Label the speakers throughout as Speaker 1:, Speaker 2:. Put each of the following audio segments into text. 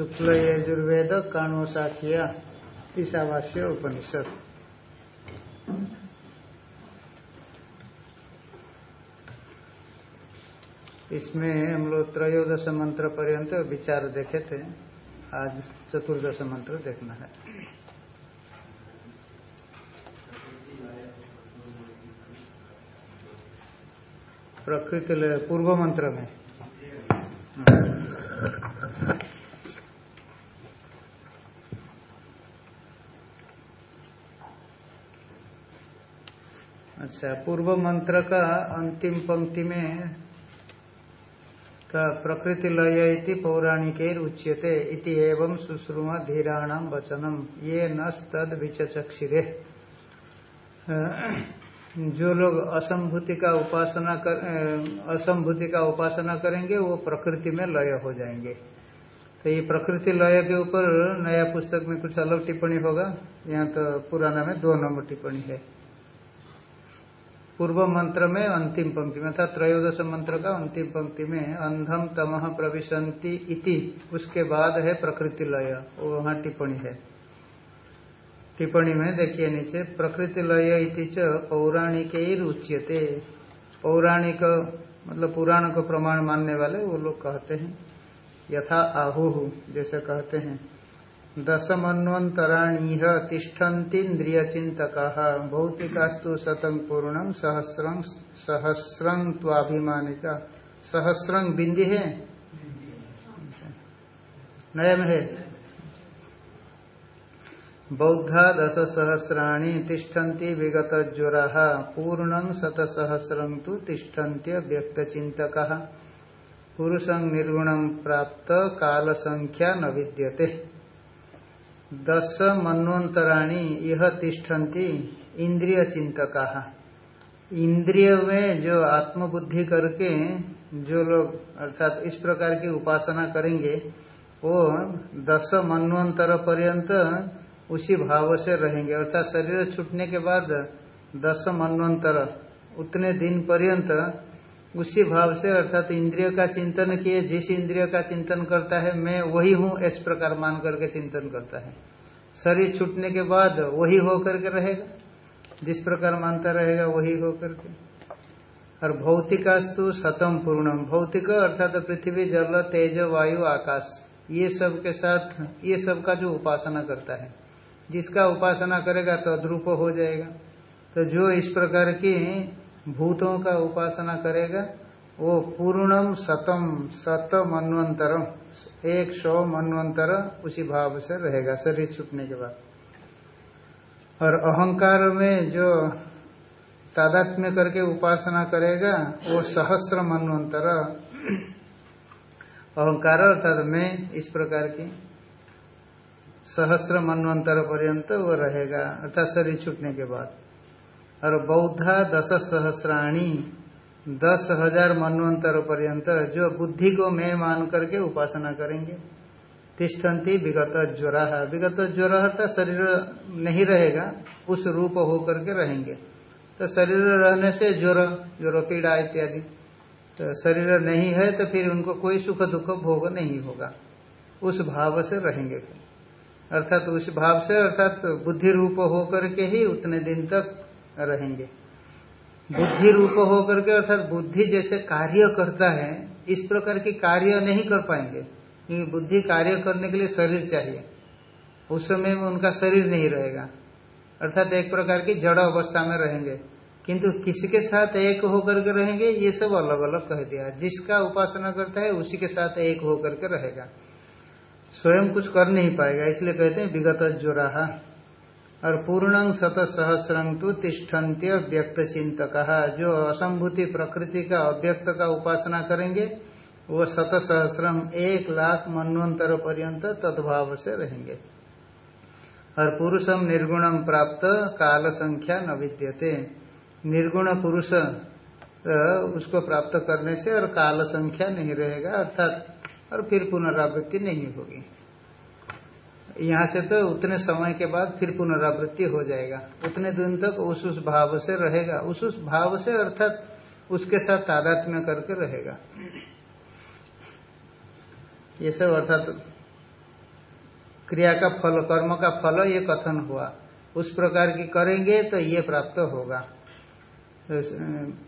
Speaker 1: शुक्ल यजुर्वेद काणोसाखिया ईशावास्य उपनिषद। इसमें हम लोग त्रयोदश मंत्र पर्यंत विचार देखे थे। आज चतुर्दश मंत्र देखना है। प्रकृति पूर्व मंत्र में। अच्छा पूर्व मंत्र का अंतिम पंक्ति में का प्रकृति लय इति पौराणिक उच्यते इति एवं सुश्रुम धीराणाम वचनम। ये न तद विचक्षिरे जो लोग असंभूति का उपासना कर असंभूति का उपासना करेंगे, वो प्रकृति में लय हो जाएँगे। तो ये प्रकृति लय के ऊपर नया पुस्तक में कुछ अलग टिप्पणी होगा। यहाँ तो पुराना में दो नंबर टिप्पणी है। पूर्व मंत्र में अंतिम पंक्ति में था त्रयोदश मंत्र का अंतिम पंक्ति में अंधम तमह प्रविशंति इति, उसके बाद है प्रकृति लय वहाँ टिप्पणी है। टिप्पणी में देखिए नीचे प्रकृति लय इति च पौराणिक उच्यते पौराणिक मतलब पुराण को प्रमाण मानने वाले वो लोग कहते हैं। यथा आहु, जैसे कहते हैं। दशमन्वंतराणी तिष्ठन्तीन्द्रिय चिंतक भौतिकास्तु शतम पूर्णम सहस्रं सहस्रं त्वाभिमानिका सहस्रंग बिंदी है? नयम है? बौद्धा दश सहस्राणी तिष्ठन्ति विगत ज्वरा पूर्ण शतसहस्रं तो तिष्ठन्त्य व्यक्त चिंतक पुरुषं निर्गुणं प्राप्त काल संख्या न विद्यते। दस मनवंतराणी यह तिष्ठन्ति इंद्रिय चिंतका इंद्रिय में जो आत्मबुद्धि करके जो लोग अर्थात इस प्रकार की उपासना करेंगे, वो दस मनवंतर पर्यंत उसी भाव से रहेंगे। अर्थात शरीर छूटने के बाद दस मनवंतर उतने दिन पर्यंत उसी भाव से अर्थात तो इंद्रिय का चिंतन किए, जिस इंद्रिय का चिंतन करता है, मैं वही हूँ, इस प्रकार मान करके चिंतन करता है। शरीर छूटने के बाद वही हो करके रहेगा, जिस प्रकार मानता रहेगा वही हो करके और भौतिकास्तु सतम पूर्णम, भौतिक अर्थात तो पृथ्वी, जल, तेज, वायु, आकाश, ये सब के साथ, ये सब का जो उपासना करता है, जिसका उपासना करेगा तो अद्रूप हो जाएगा। तो जो इस प्रकार की भूतों का उपासना करेगा, वो पूर्णम सतम, सत मनवंतरम, एक सौ मनवंतर उसी भाव से रहेगा, शरीर छूटने के बाद। और अहंकार में जो तादात्म्य करके उपासना करेगा, वो सहस्र मनवंतर। अहंकार अर्थात मैं, इस प्रकार की सहस्र मनवंतर पर्यंत वो रहेगा, अर्थात शरीर छूटने के बाद। और बौद्धा दश सहस्राणी दस हज़ार मनवंतर पर्यंत जो बुद्धि को मैं मान करके उपासना करेंगे। तिष्ठन्ति विगत ज्वरा। विगत ज्वर तो शरीर नहीं रहेगा, उस रूप हो करके रहेंगे। तो शरीर रहने से ज्वर ज्वर पीड़ा इत्यादि। तो शरीर नहीं है तो फिर उनको कोई सुख दुख भोग नहीं होगा। उस भाव से रहेंगे। अर्थात उस भाव से, अर्थात बुद्धि रूप होकर के ही उतने दिन तक रहेंगे। बुद्धि रूप होकर के अर्थात बुद्धि जैसे कार्य करता है, इस प्रकार की कार्य नहीं कर पाएँगे, क्योंकि बुद्धि कार्य करने के लिए शरीर चाहिए। उस समय में उनका शरीर नहीं रहेगा। अर्थात एक प्रकार की जड़ अवस्था में रहेंगे। किंतु किसके साथ एक होकर के रहेंगे, ये सब अलग अलग कह दिया। जिसका उपासना करता है, उसी के साथ एक होकर के रहेगा। स्वयं कुछ कर नहीं पाएगा, इसलिए कहते हैं विगत जोराहा और पूर्णं शत सहस्रंग तो तिष्ठन्त्य व्यक्त चिंतक जो असंभूति प्रकृति का अव्यक्त का उपासना करेंगे, वो शत सहस्रम एक लाख मनवंतर पर्यंत तद्भाव से रहेंगे। और पुरुषम निर्गुणम प्राप्त काल संख्या न विद्यते। निर्गुण पुरुष उसको प्राप्त करने से और काल संख्या नहीं रहेगा, अर्थात, और फिर पुनरावृत्ति नहीं होगी। यहाँ से तो उतने समय के बाद फिर पुनरावृत्ति हो जाएगा। उतने दिन तक उस उस भाव से रहेगा। उस उस भाव से अर्थात उसके साथ तादात्म्य करके रहेगा। ये सब अर्थात क्रिया का फल, कर्म का फल, ये कथन हुआ। उस प्रकार की करेंगे तो ये प्राप्त होगा। तो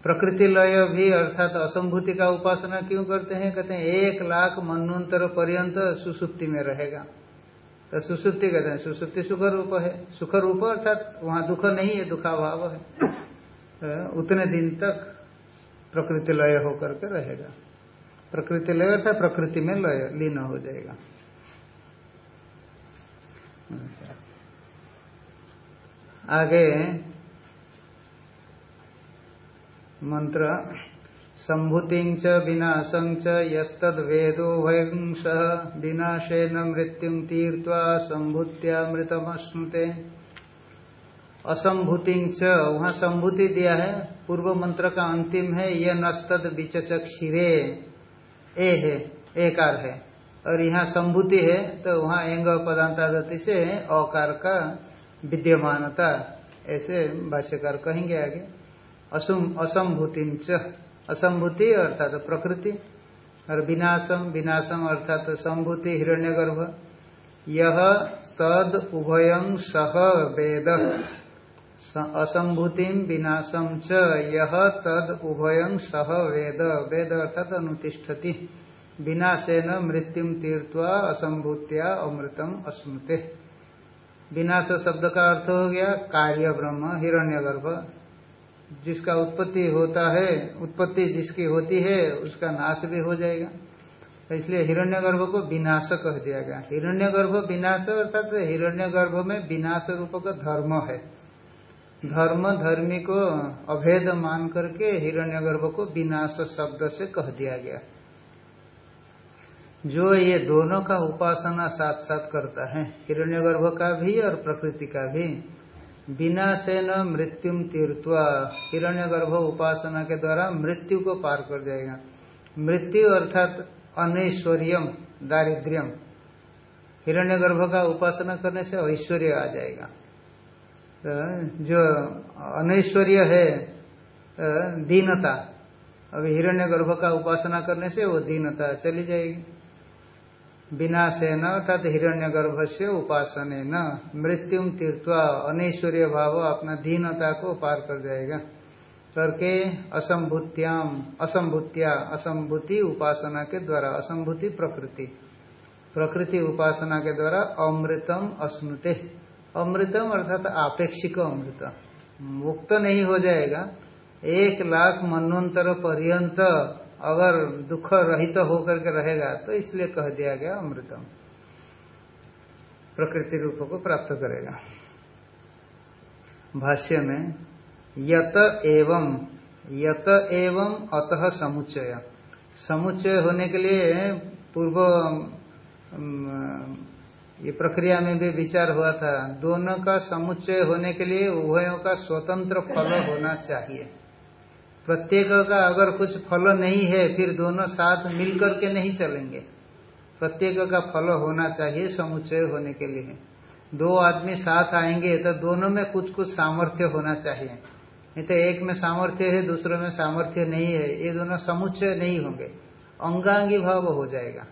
Speaker 1: प्रकृति लय भी अर्थात असंभूति का उपासना क्यों करते हैं? कहते हैं, एक लाख मनवंतर पर्यंत सुसुप्ति में रहेगा। तो सुसुप्ति कहते हैं, सुसुप्ति सुख रूप है। सुख रूप अर्थात वहाँ दुख नहीं है, दुखाभाव है। तो उतने दिन तक प्रकृति लय होकर के रहेगा। प्रकृति लय अर्थात प्रकृति में लय, लीन हो जाएगा। आगे मंत्र संभूति विनाशं च यस्तद वेदो वंश विनाशेन मृत्यु तीर्वा संभूत्यामृतमश्नुते असंभूति वहाँ संभूति दिया है, पूर्व मंत्र का अंतिम है यह नस्तद विचचक शिरे। ए है, एकार है। और यहाँ संभूति है तो वहाँ एंग पदांतादति से अकार का विद्यमानता, ऐसे भाष्यकार कहेंगे आगे। असंभूति असंभूति अर्थात तो प्रकृति, और विनाशम विनाशम अर्थात तो संभूति, हिरण्यगर्भ। यह तद उभयं सह वेद असंभूति विनाशम च यह तद उभयं सह वेद। वेद अर्थात अनुतिष्ठति। विनाशेन मृत्युम तीर्थवा असंभूत्या अमृतम अस्मृते। विनाश शब्द का अर्थ हो गया कार्य ब्रह्म हिरण्यगर्भ। जिसका उत्पत्ति होता है, उत्पत्ति जिसकी होती है, उसका नाश भी हो जाएगा। इसलिए हिरण्यगर्भ को विनाश कह दिया गया। हिरण्यगर्भ विनाश, अर्थात हिरण्यगर्भ में विनाश रूप का धर्म है। धर्म, धर्मी को अभेद मान करके हिरण्यगर्भ को विनाश शब्द से कह दिया गया। जो ये दोनों का उपासना साथ साथ करता है, हिरण्यगर्भ का भी और प्रकृति का भी बिना से न मृत्युम तीर्थवा हिरण्यगर्भ उपासना के द्वारा मृत्यु को पार कर जाएगा। मृत्यु अर्थात अनैश्वर्यम, दारिद्र्यम। हिरण्य गर्भ का उपासना करने से ऐश्वर्य आ जाएगा। तो जो अनैश्वर्य है दीनता, अभी हिरण्य गर्भ का उपासना करने से वो दीनता चली जाएगी। विनाशेन अर्थात हिरण्य गर्भ से उपासन न मृत्यु तीर्थवा अनैश्वर्य भाव अपना दीनता को पार कर जाएगा। करके असंभूत्याम असंभूत्या, असंभूति उपासना के द्वारा, असंभूति प्रकृति। प्रकृति उपासना के द्वारा अमृतम अस्मृते अमृतम अर्थात आपेक्षिक अमृत। मुक्त नहीं हो जाएगा। एक लाख मनवंतर पर्यंत अगर दुख रहित तो होकर के रहेगा तो इसलिए कह दिया गया अमृतम। प्रकृति रूप को प्राप्त करेगा। भाष्य में, यत एवं यत एवं अतः समुच्चय। समुच्चय होने के लिए पूर्व ये प्रक्रिया में भी विचार हुआ था, दोनों का समुच्चय होने के लिए उभयों का स्वतंत्र फल होना चाहिए। प्रत्येक का अगर कुछ फल नहीं है, फिर दोनों साथ मिलकर के नहीं चलेंगे। प्रत्येक का फल होना चाहिए समुच्चय होने के लिए। दो आदमी साथ आएँगे तो दोनों में कुछ कुछ सामर्थ्य होना चाहिए। नहीं तो एक में सामर्थ्य है, दूसरे में सामर्थ्य नहीं है, ये दोनों समुच्चय नहीं होंगे। अंगांगी भाव हो जाएगा।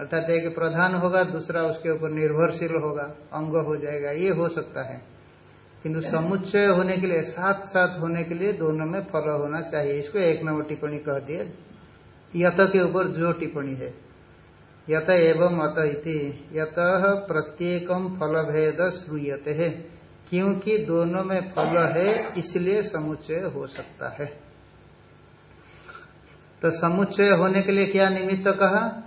Speaker 1: अर्थात एक प्रधान होगा, दूसरा उसके ऊपर निर्भरशील होगा, अंग हो जाएगा, ये हो सकता है। किंतु समुच्चय होने के लिए साथ साथ होने के लिए दोनों में फल होना चाहिए। इसको एक नंबर टिप्पणी कह दिए यत के ऊपर जो टिप्पणी है। यत एवं अत इति। यत प्रत्येकम फल भेद श्रूयते है। क्योंकि दोनों में फल है, इसलिए समुच्चय हो सकता है। तो समुच्चय होने के लिए क्या निमित्त कहा?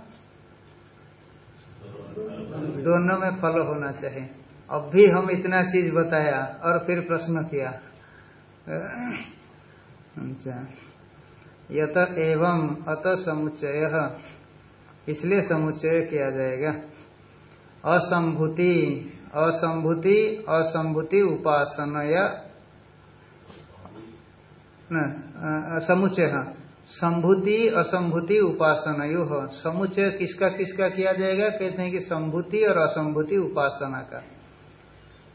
Speaker 1: दोनों में फल होना चाहिए। अब भी हम इतना चीज़ बताया और फिर प्रश्न किया। अच्छा। यत एवं अत समुच्चय। इसलिए समुच्चय किया जाएगा। असंभूति असंभूति असंभूति उपासनया। समुच्चय। संभूति, असंभूति उपासना यु समुच्चय किसका किसका किया जाएगा? कहते हैं कि संभूति और असंभूति उपासना का।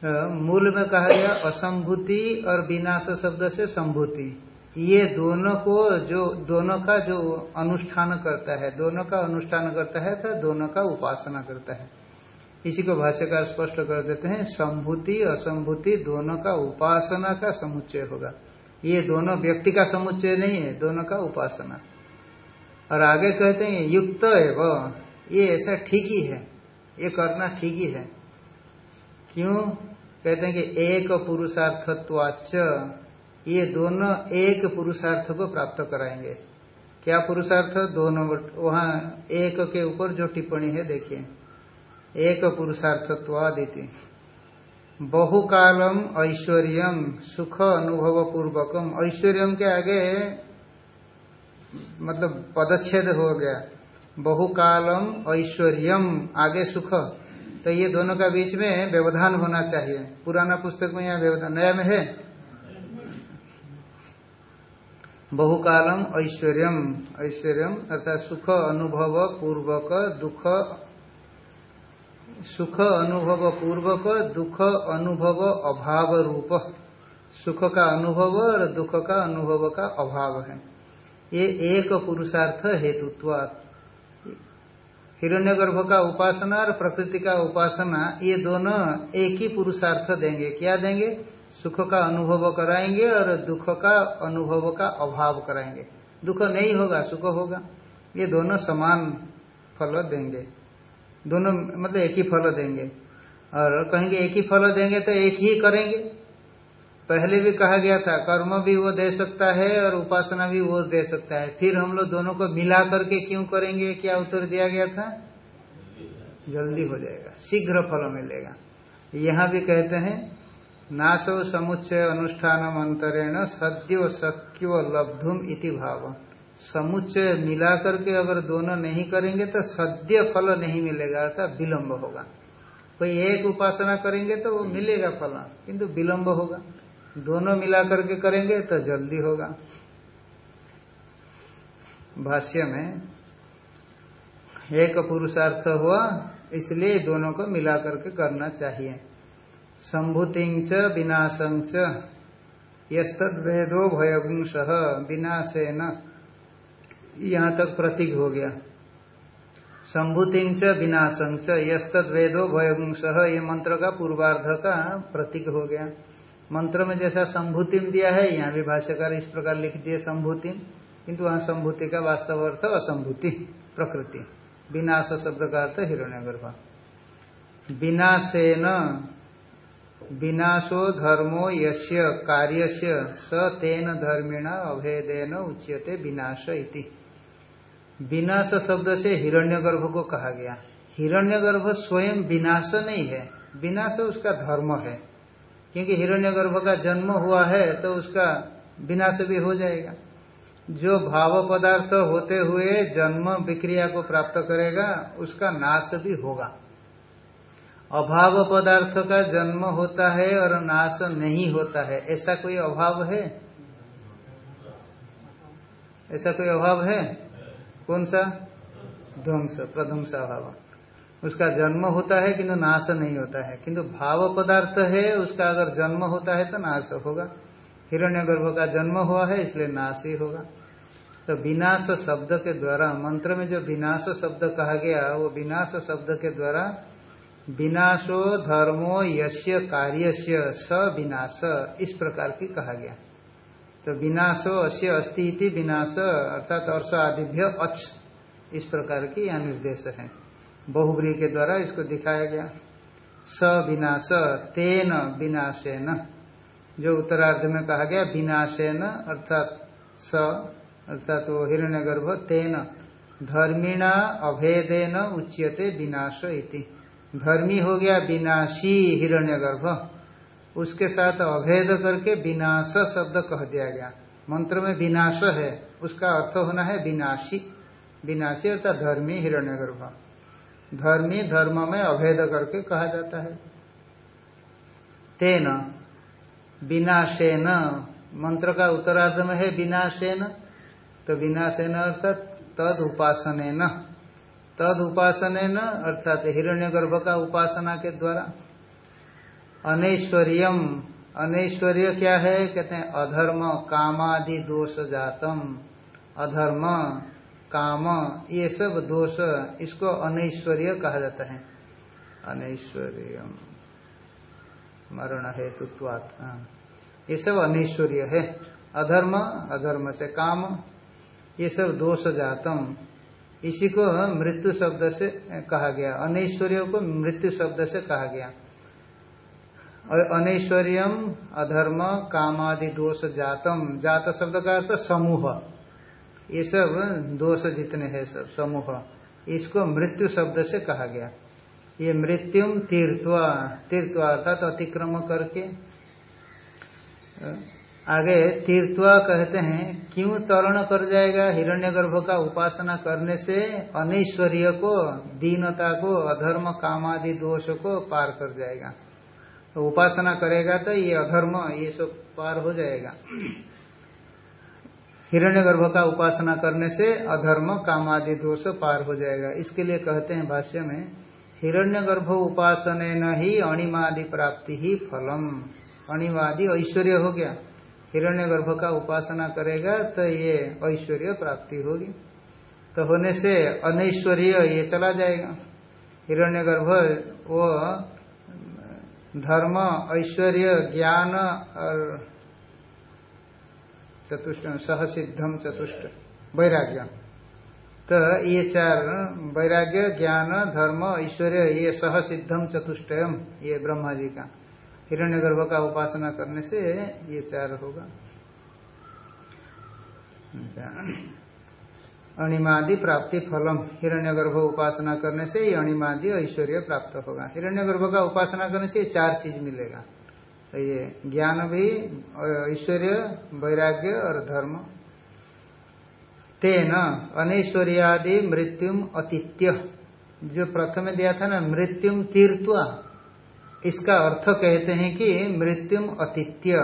Speaker 1: मूल में कहा गया असंभूति और विनाश शब्द से संभूति। ये दोनों को जो, दोनों का जो अनुष्ठान करता है, दोनों का अनुष्ठान करता है तो दोनों का उपासना करता है। इसी को भाष्यकार स्पष्ट कर देते हैं, संभूति, असंभूति दोनों का उपासना का समुच्चय होगा। ये दोनों व्यक्ति का समुच्चय नहीं है, दोनों का उपासना। और आगे कहते हैं, युक्त एवं। ये ऐसा ठीक ही है, ये करना ठीक ही है। क्यों? कहते हैं कि एक पुरुषार्थत्वाच ये दोनों एक पुरुषार्थ को प्राप्त कराएँगे। क्या पुरुषार्थ? दोनों वहाँ एक के ऊपर जो टिप्पणी है, देखिए। एक पुरुषार्थत्वादिति। बहुकालम ऐश्वर्यम, सुख अनुभव पूर्वकम ऐश्वर्यम के आगे मतलब पदच्छेद हो गया। बहुकालम ऐश्वर्यम, आगे सुख। तो ये दोनों का बीच में व्यवधान होना चाहिए। पुराना पुस्तक में यहाँ व्यवधान, नया में है? बहुकालम ऐश्वर्यम ऐश्वर्यम अर्थात सुख अनुभव पूर्वक, दुख, सुख अनुभव पूर्वक, दुख अनुभव अभाव रूप। सुख का अनुभव और दुख का अनुभव का अभाव है। ये एक पुरुषार्थ हेतुत्वात्। हिरण्यगर्भ का उपासना और प्रकृति का उपासना, ये दोनों एक ही पुरुषार्थ देंगे। क्या देंगे? सुख का अनुभव कराएँगे और दुख का अनुभव का अभाव कराएँगे। दुख नहीं होगा, सुख होगा। ये दोनों समान फल देंगे। दोनों मतलब एक ही फल देंगे। और कहेंगे एक ही फल देंगे तो एक ही करेंगे। पहले भी कहा गया था, कर्म भी वो दे सकता है और उपासना भी वो दे सकता है। फिर हम लोग दोनों को मिला करके क्यों करेंगे? क्या उत्तर दिया गया था? जल्दी हो जाएगा, शीघ्र फल मिलेगा। यहाँ भी कहते हैं नाशो समुच्चय अनुष्ठान अंतरेण सद्यो सक्यो लब्धुम इति भाव समुच्चय मिला करके अगर दोनों नहीं करेंगे तो सद्य फल नहीं मिलेगा, अर्थात विलम्ब होगा। कोई एक उपासना करेंगे तो वो मिलेगा फल, किंतु विलम्ब होगा। दोनों मिला करके करेंगे तो जल्दी होगा। भाष्य में, एक पुरुषार्थ हुआ, इसलिए दोनों को मिला करके करना चाहिए। संभूतिंच विनाशंच यस्तद वेदो भयगुंस, विनाशेन। यहाँ तक प्रतीक हो गया। संभूतिंच विनाशंच यस्तद वेदो भयगुंस, ये मंत्र का पूर्वार्ध का प्रतीक हो गया। मंत्र में जैसा संभूतिम दिया है, यहाँ भी भाष्यकार इस प्रकार लिख दिए संभूतिम, किंतु वहाँ संभूति का वास्तव अर्थ असंभूति, प्रकृति। विनाश शब्द का अर्थ हिरण्य गर्भ विनाशेन विनाशो धर्मो यश्य कार्यस्य स तेन धर्मिणा अभेदेन उच्यते विनाश इति। विनाश शब्द से हिरण्यगर्भ को कहा गया। हिरण्यगर्भ स्वयं विनाश नहीं है, विनाश उसका धर्म है। क्योंकि हिरण्यगर्भ का जन्म हुआ है तो उसका विनाश भी हो जाएगा। जो भाव पदार्थ होते हुए जन्म विक्रिया को प्राप्त करेगा, उसका नाश भी होगा। अभाव पदार्थ का जन्म होता है और नाश नहीं होता है। ऐसा कोई अभाव है? ऐसा कोई अभाव है? कौन सा? ध्वंस, प्रध्वंस अभाव। उसका जन्म होता है किंतु नाश नहीं होता है। किंतु भाव पदार्थ है, उसका अगर जन्म होता है तो नाश होगा। हिरण्यगर्भ का जन्म हुआ है, इसलिए नाश ही होगा। तो विनाश शब्द के द्वारा, मंत्र में जो विनाश शब्द कहा गया, वो विनाश शब्द के द्वारा विनाशो धर्मो यश्य कार्यस्य स विनाश, इस प्रकार की कहा गया। तो विनाशो अश्य अस्ति विनाश, अर्थात अर्ष आदिभ्य अच्छ, इस प्रकार की यह निर्देश है। बहुब्री के द्वारा इसको दिखाया गया। स विनाश, तेन विनाशेन, जो उत्तरार्ध में कहा गया, विनाशेन, अर्थात स, अर्थात वो हिरण्य गर्भ तेन, धर्मिणा अभेदेन उच्यते विनाश इति। धर्मी हो गया विनाशी हिरण्य गर्भ उसके साथ अभेद करके विनाश शब्द कह दिया गया। मंत्र में विनाश है, उसका अर्थ होना है विनाशी। विनाशी अर्थात धर्मी हिरण्यगर्भ। धर्मी धर्म में अभेद करके कहा जाता है। तेन, विनाशेन, मंत्र का उत्तरार्ध में है विनाशेन तो विनाशेन अर्थात तद उपासन तद उपासन अर्थात हिरण्यगर्भ का उपासना के द्वारा। अनैश्वर्यम, अनैश्वर्य क्या है? कहते हैं, अधर्म, कामादि दोष जातम। अधर्म काम, ये सब दोष इसको अनैश्वर्य कहा जाता है। अनैश्वर्य मरण हेतुत्वात्। हाँ। ये सब अनैश्वर्य है। अधर्म अधर्म से काम, ये सब दोष जातम। इसी को मृत्यु शब्द से कहा गया। अनैश्वर्य को मृत्यु शब्द से कहा गया। अनैश्वर्यम, अधर्म, कामादि दोष जातम। जात शब्द का अर्थ समूह। ये सब दोष जितने हैं सब, समूह। इसको मृत्यु शब्द से कहा गया। ये मृत्युम तीर्थवा तीर्थवा अर्थात अतिक्रम करके। आगे तीर्थवा कहते हैं, क्यों तरण कर जाएगा? हिरण्यगर्भ का उपासना करने से अनैश्वर्य को, दीनता को, अधर्म, कामादि दोष को पार कर जाएगा। तो उपासना करेगा तो ये अधर्म, ये सब पार हो जाएगा। हिरण्यगर्भ का उपासना करने से अधर्म, कामादि दोष पार हो जाएगा। इसके लिए कहते हैं भाष्य में, हिरण्यगर्भ उपासन न ही अणिमादि प्राप्ति ही फलम। अणिमादि ऐश्वर्य हो गया। हिरण्य गर्भ का उपासना करेगा तो ये ऐश्वर्य प्राप्ति होगी। तो होने से अनैश्वर्य ये चला जाएगा। हिरण्य गर्भ वो धर्म, ऐश्वर्य, ज्ञान और चतुष्ट सहसिद्धम चतुष्ट वैराग्य तो ये चार, वैराग्य, ज्ञान, धर्म, ऐश्वर्य, ये सहसिद्धम चतुष्टयम, ये ब्रह्मा जी का। हिरण्य गर्भ का उपासना करने से ये चार होगा। अणिमादि प्राप्ति फलम। हिरण्यगर्भ उपासना करने से ये अणिमादि ऐश्वर्य प्राप्त होगा। हिरण्यगर्भ का उपासना करने से चार चीज़ मिलेगा। ये ज्ञान भी, ऐश्वर्य, वैराग्य और धर्म। तेन अनैश्वर्यादि मृत्युम अतिथ्य जो प्रथम दिया था ना, मृत्युम तीर्थवा इसका अर्थ कहते हैं कि मृत्युम अतिथ्य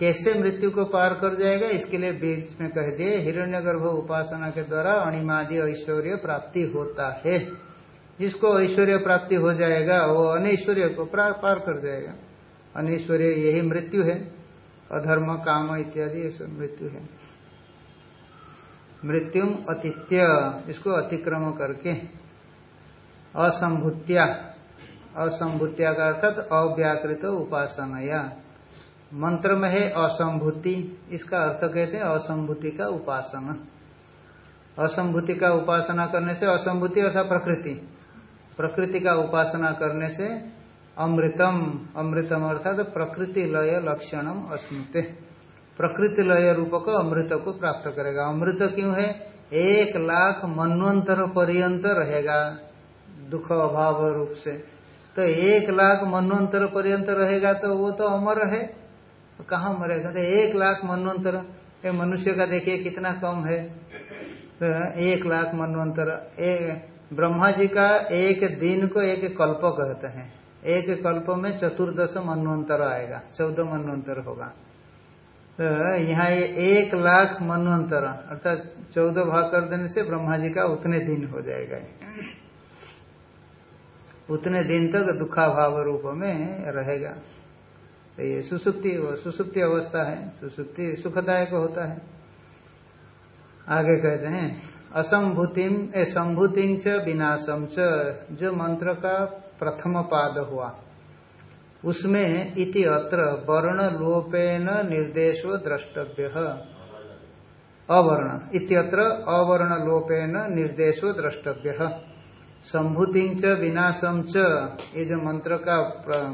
Speaker 1: कैसे मृत्यु को पार कर जाएगा, इसके लिए बीच में कह दिए, हिरण्यगर्भ उपासना के द्वारा अणिमादि ऐश्वर्य प्राप्ति होता है। जिसको ऐश्वर्य प्राप्ति हो जाएगा, वो अनैश्वर्य को पार कर जाएगा। अनैश्वर्य यही मृत्यु है। अधर्म, काम इत्यादि मृत्यु है। मृत्युम अतिथ्य, इसको अतिक्रम करके। असंभुत्या। असंभूत्या का अर्थात अव्याकृत उपासना मंत्र में है असंभूति, इसका अर्थ कहते हैं असंभूति का उपासना। असंभूति का उपासना करने से असंभूति अर्थात प्रकृति। प्रकृति का उपासना करने से अमृतम अमृतम अर्थात प्रकृति लय लक्षणम अस्मृत। प्रकृति लय रूप को अमृत को प्राप्त करेगा। अमृत क्यों है? एक लाख मनवंतर पर्यंत रहेगा, दुख अभाव रूप से। तो एक लाख मनवंतर पर्यंत रहेगा तो वो तो अमर है। तो कहाँ मरेगा? तो एक लाख मनवंतर मनुष्य का देखिए कितना कम है। तो एक लाख मनवंतर ब्रह्मा जी का एक दिन को एक कल्प कहते हैं। एक कल्प में चतुर्दश मनवंतर आएगा चौदह मनवंतर होगा। तो यहाँ ये एक लाख मनवंतर, अर्थात चौदह भाग कर देने से ब्रह्मा जी का उतने दिन हो जाएगा। उतने दिन तक दुखाभाव रूप में रहेगा। तो ये सुसुप्ति सुसुप्ति अवस्था है, सुसुप्ति सुखदायक होता है। आगे कहते हैं असंभूतिम ए, संभूति च विनाशम च, जो मंत्र का प्रथम पाद हुआ। उसमें इति अत्र वर्ण लोपेन निर्देशो द्रष्टव्य। अवर्ण इत्यत्र अवर्ण लोपेन निर्देशो द्रष्टव्य। संभूति च विनाशम च, ये जो मंत्र का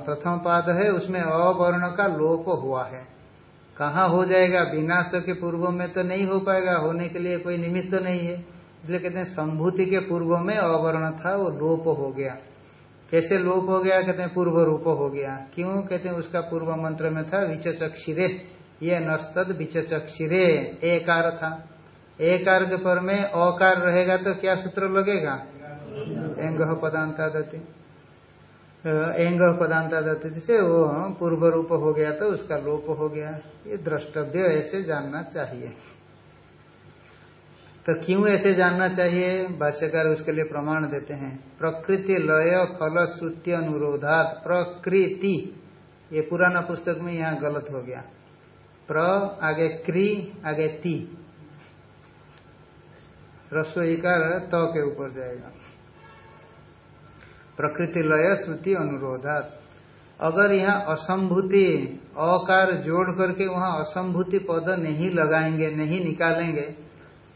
Speaker 1: प्रथम पाद है, उसमें अवर्ण का लोप हुआ है। कहाँ हो जाएगा? विनाश के पूर्व में तो नहीं हो पाएगा। होने के लिए कोई निमित्त तो नहीं है। इसलिए कहते हैं, संभूति के पूर्व में अवर्ण था, वो लोप हो गया। कैसे लोप हो गया? कहते हैं, पूर्व रूप हो गया। क्यों? कहते हैं, उसका पूर्व मंत्र में था, विचचक्षिरे। ये नस्तद विचचक्षिरे। एकार था। एकार के पर में अकार रहेगा तो क्या सूत्र लगेगा? एंग पदांता दति एंग पदांता दति से वो पूर्व रूप हो गया तो उसका लोप हो गया। ये द्रष्टव्य ऐसे जानना चाहिए। तो क्यों ऐसे जानना चाहिए? भाष्यकार उसके लिए प्रमाण देते हैं। प्रकृति लय, फल, श्रुति, अनुरोधात। प्रकृति। ये पुराना पुस्तक में यहाँ गलत हो गया। प्र, आगे क्री, आगे ती। रसोई का त के ऊपर जाएगा। प्रकृति लय श्रुति अनुरोधात। अगर यहाँ असंभूति, अकार जोड़ करके वहाँ असंभूति पद नहीं लगाएँगे, नहीं निकालेंगे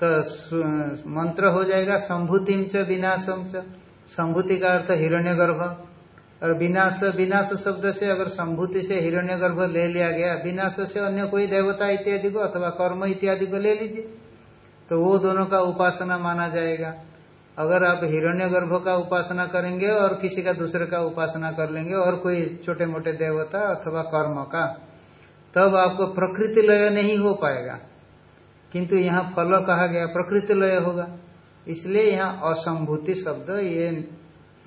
Speaker 1: तो मंत्र हो जाएगा संभूतिम च विनाशम च। संभूति का अर्थ हिरण्यगर्भ। और विनाश विनाश शब्द से अगर संभूति से हिरण्यगर्भ ले लिया गया, विनाश से अन्य कोई देवता इत्यादि को अथवा कर्म इत्यादि को ले लीजिए तो वो दोनों का उपासना माना जाएगा। अगर आप हिरण्यगर्भ का उपासना करेंगे और किसी का दूसरे का उपासना कर लेंगे और कोई छोटे मोटे देवता अथवा कर्म का, तब आपको प्रकृति लय नहीं हो पाएगा। किंतु यहाँ फल कहा गया, प्रकृति लय होगा। इसलिए यहाँ असंभूति शब्द ये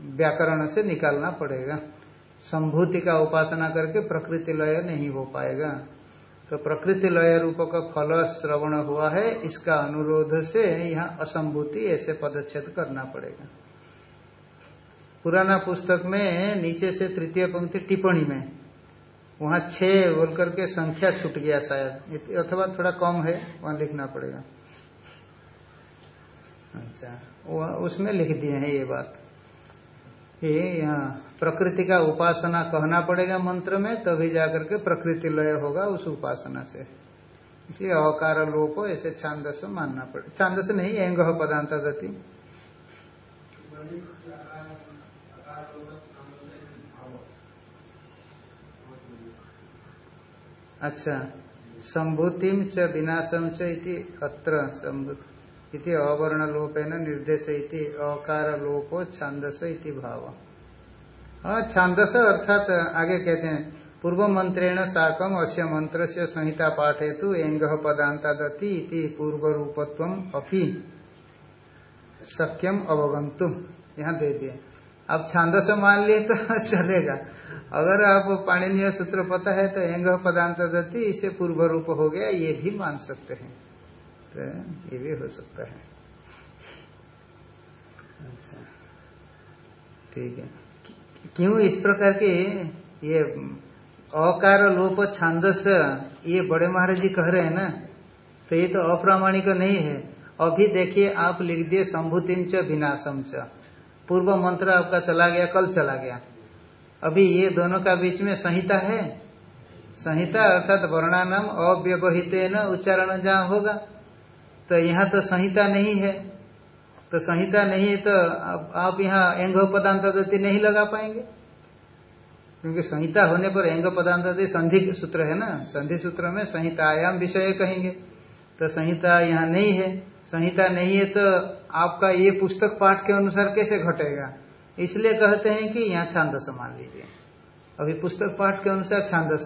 Speaker 1: व्याकरण से निकालना पड़ेगा। संभूति का उपासना करके प्रकृति लय नहीं हो पाएगा। तो प्रकृति लय रूप का फल श्रवण हुआ है, इसका अनुरोध से यहाँ असंभूति ऐसे पदच्छेद करना पड़ेगा। पुराना पुस्तक में नीचे से तृतीय पंक्ति टिप्पणी में, वहाँ छह बोल करके संख्या छूट गया शायद। अथवा थोड़ा कम है, वहाँ लिखना पड़ेगा। अच्छा उसमें लिख दिए हैं ये बात। ये यहाँ प्रकृति का उपासना कहना पड़ेगा मंत्र में, तभी जाकर के प्रकृति लय होगा उस उपासना से। इसलिए अकार लोप ऐसे छांदस मानना पड़े, छांदस नहीं, एंग पदांत गति। अच्छा संभूतिम च विनाशम इति अत्र संभूत इति अवर्ण लोपेन निर्देश इति अकार लोपो छांदस इति भाव। छांदस अर्थात आगे कहते हैं पूर्व मंत्रेण साकम अश्य मंत्र से संहिता पाठ हेतु एंग पदांता दति इति पूर्व रूपत्व अपि सक्यम अवगंतुम यहाँ दे दिए। आप छांदस मान लिए तो चलेगा। अगर आप पाणनीय सूत्र पता है तो एंग पदांत दति इसे पूर्व रूप हो गया, ये भी मान सकते हैं। तो ये भी हो सकता है। अच्छा। ठीक है। क्यों इस प्रकार के ये अकार लोप छांदस ये बड़े महाराज जी कह रहे हैं ना? तो ये तो अप्रामाणिक नहीं है। अभी देखिए आप लिख दिए संभूतिम च विनाशम च। पूर्व मंत्र आपका चला गया, कल चला गया। अभी ये दोनों का बीच में संहिता है? संहिता अर्थात वर्णानाम अव्यवहित न उच्चारण जहाँ होगा तो यहाँ तो संहिता नहीं है। तो संहिता नहीं है तो आप यहाँ एंग पदांत नहीं लगा पाएँगे। क्योंकि संहिता होने पर एंग पदांत संधि सूत्र है ना? संधि सूत्र में संहितायाम विषय कहेंगे। तो संहिता यहाँ नहीं है। संहिता नहीं है तो आपका ये पुस्तक पाठ के अनुसार कैसे घटेगा? इसलिए कहते हैं कि यहाँ छांदस मान लीजिए। अभी पुस्तक पाठ के अनुसार छांदस।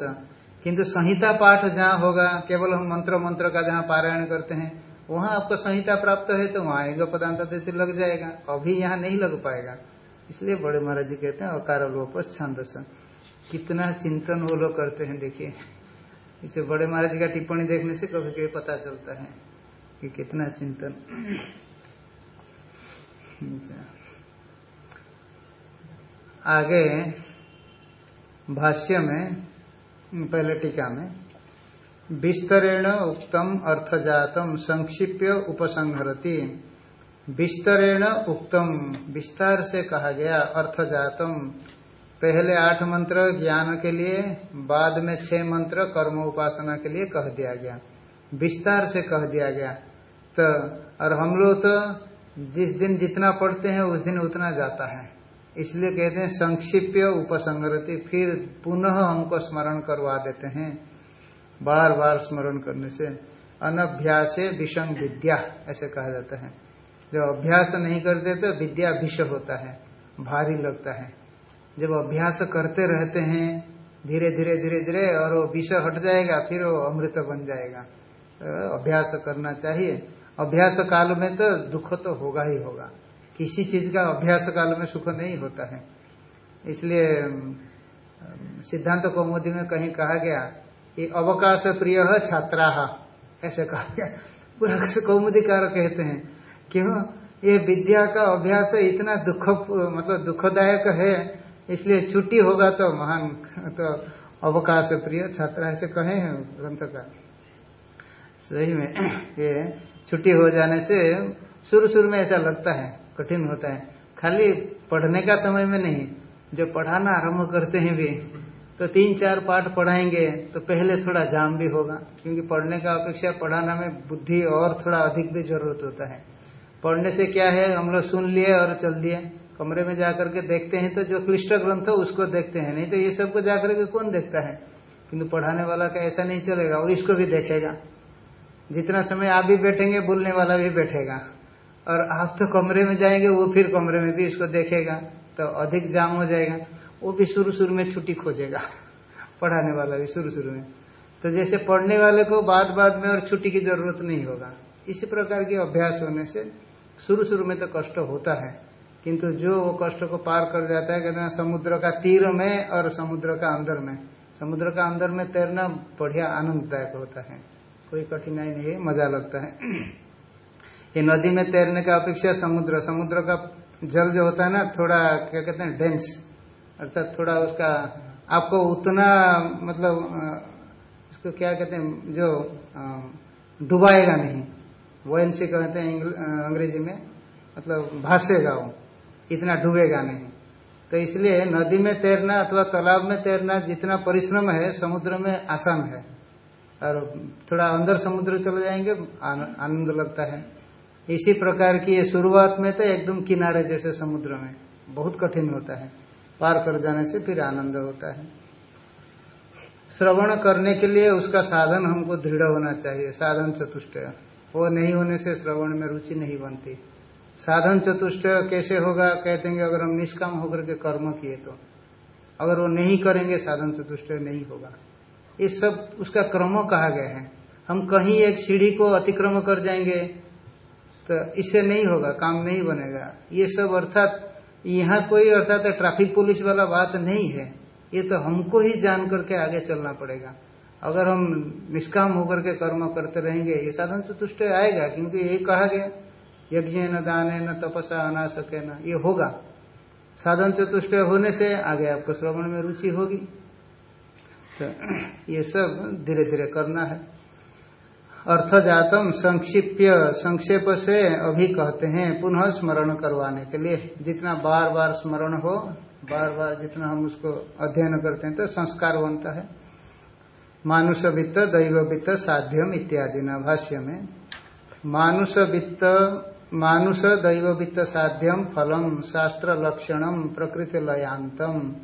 Speaker 1: किंतु संहिता पाठ जहाँ होगा, केवल हम मंत्र मंत्र का जहाँ पारायण करते हैं वहाँ आपको संहिता प्राप्त है तो वहाँ आएगा, पदांत लग जाएगा। अभी यहाँ नहीं लग पाएगा। इसलिए बड़े महाराज जी कहते हैं अकार लोपस छंदस। कितना चिंतन वो लोग करते हैं, देखिए। इसे बड़े महाराज का टिप्पणी देखने से कभी कभी पता चलता है कि कितना चिंतन। आगे भाष्य में, पहले टीका में विस्तरेण उक्तम अर्थजातम संक्षिप्य उपसंहरती। विस्तरेण उक्तम विस्तार से कहा गया, अर्थजातम। पहले आठ मंत्र ज्ञान के लिए, बाद में छह मंत्र कर्म उपासना के लिए कह दिया गया। विस्तार से कह दिया गया। तो और हम लोग तो जिस दिन जितना पढ़ते हैं, उस दिन उतना जाता है। इसलिए कहते हैं संक्षिप्य उपसंगरति फिर पुनः हमको स्मरण करवा देते हैं। बार बार स्मरण करने से अनभ्यास विषम विद्या, ऐसे कहा जाता है। जब अभ्यास नहीं करते तो विद्या विष होता है, भारी लगता है। जब अभ्यास करते रहते हैं, धीरे धीरे धीरे धीरे, और वो विष हट जाएगा, फिर वो अमृत बन जाएगा। तो अभ्यास करना चाहिए। अभ्यास काल में तो दुख तो होगा ही होगा। किसी चीज़ का अभ्यास काल में सुख नहीं होता है। इसलिए सिद्धांत कौमुदी में कहीं कहा गया ये अवकाश प्रिय है छात्रा, ऐसे कहा गया। पूरा कौमुदिकार कहते हैं। क्यों? ये विद्या का अभ्यास इतना दुख मतलब दुखदायक है, इसलिए छुट्टी होगा तो महान तो अवकाश प्रिय छात्रा ऐसे कहे हैं ग्रंथ का सही में ये छुट्टी हो जाने से शुरू शुरू में ऐसा लगता है, कठिन होता है। खाली पढ़ने का समय में नहीं, जो पढ़ाना आरंभ करते हैं भी तो तीन चार पाठ पढ़ाएँगे तो पहले थोड़ा जाम भी होगा, क्योंकि पढ़ने का अपेक्षा पढ़ाना में बुद्धि और थोड़ा अधिक भी ज़रूरत होता है। पढ़ने से क्या है, हम लोग सुन लिए और चल दिए। कमरे में जाकर के देखते हैं तो जो क्लिष्ट ग्रंथ हो उसको देखते हैं, नहीं तो ये सबको जाकर के कौन देखता है? किंतु पढ़ाने वाला का ऐसा नहीं चलेगा, वो इसको भी देखेगा। जितना समय आप भी बैठेंगे, बोलने वाला भी बैठेगा। और आप तो कमरे में जाएँगे, वो फिर कमरे में भी इसको देखेगा तो अधिक जाम हो जाएगा। वो भी शुरू शुरू में छुट्टी खोजेगा। पढ़ाने वाला भी शुरू शुरू में। तो जैसे पढ़ने वाले को बाद बाद में और छुट्टी की ज़रूरत नहीं होगा। इसी प्रकार के अभ्यास होने से शुरू शुरू में तो कष्ट होता है। किंतु जो वो कष्ट को पार कर जाता है, कहते हैं समुद्र का तीर में और समुद्र का अंदर में। समुद्र का अंदर में तैरना बढ़िया आनंददायक होता है। कोई कठिनाई नहीं है, मज़ा लगता है। ये नदी में तैरने का अपेक्षा समुद्र समुद्र का जल जो होता है ना, थोड़ा, क्या कहते हैं डेंस अर्थात थोड़ा उसका, आपको उतना मतलब इसको क्या कहते हैं, जो डुबाएगा नहीं। वो एनसी कहते हैं अंग्रेज़ी में मतलब भासेगा वो, इतना डूबेगा नहीं। तो इसलिए नदी में तैरना अथवा तालाब में तैरना जितना परिश्रम है, समुद्र में आसान है। और थोड़ा अंदर समुद्र चले जाएँगे आनंद लगता है। इसी प्रकार की ये शुरुआत में तो एकदम किनारे जैसे समुद्र में, बहुत कठिन होता है। पार कर जाने से फिर आनंद होता है। श्रवण करने के लिए उसका साधन हमको दृढ़ होना चाहिए, साधन चतुष्ट। वो नहीं होने से श्रवण में रुचि नहीं बनती। साधन चतुष्ट कैसे होगा, कहते हैं अगर हम निष्काम होकर के कर्म किए तो। अगर वो नहीं करेंगे, साधन चतुष्ट नहीं होगा। ये सब उसका क्रम कहा गया है। हम कहीं एक सीढ़ी को अतिक्रम कर जाएँगे तो इससे नहीं होगा, काम नहीं बनेगा। ये सब अर्थात यहाँ कोई अर्थात ट्रैफ़िक पुलिस वाला बात नहीं है। ये तो हमको ही जान करके आगे चलना पड़ेगा। अगर हम निष्काम होकर के कर्म करते रहेंगे, ये साधन चतुष्ट आएगा, क्योंकि यही कहा गया, यज्ञ न दान है न तपसा अना सके न, ये होगा। साधन चतुष्ट होने से आगे आपको श्रवण में रुचि होगी। तो ये सब धीरे धीरे करना है। अर्थ जातम संक्षिप्य, संक्षेप से अभी कहते हैं, पुनः स्मरण करवाने के लिए। जितना बार बार स्मरण हो बार बार जितना हम उसको अध्ययन करते हैं तो संस्कार बनता है। मानुष वित्त दैव वित्त साध्यम इत्यादि न भाष्य में। मानुष वित्त मानुष दैव वित्त साध्यम फलम, शास्त्र लक्षणम, प्रकृति लयांतम।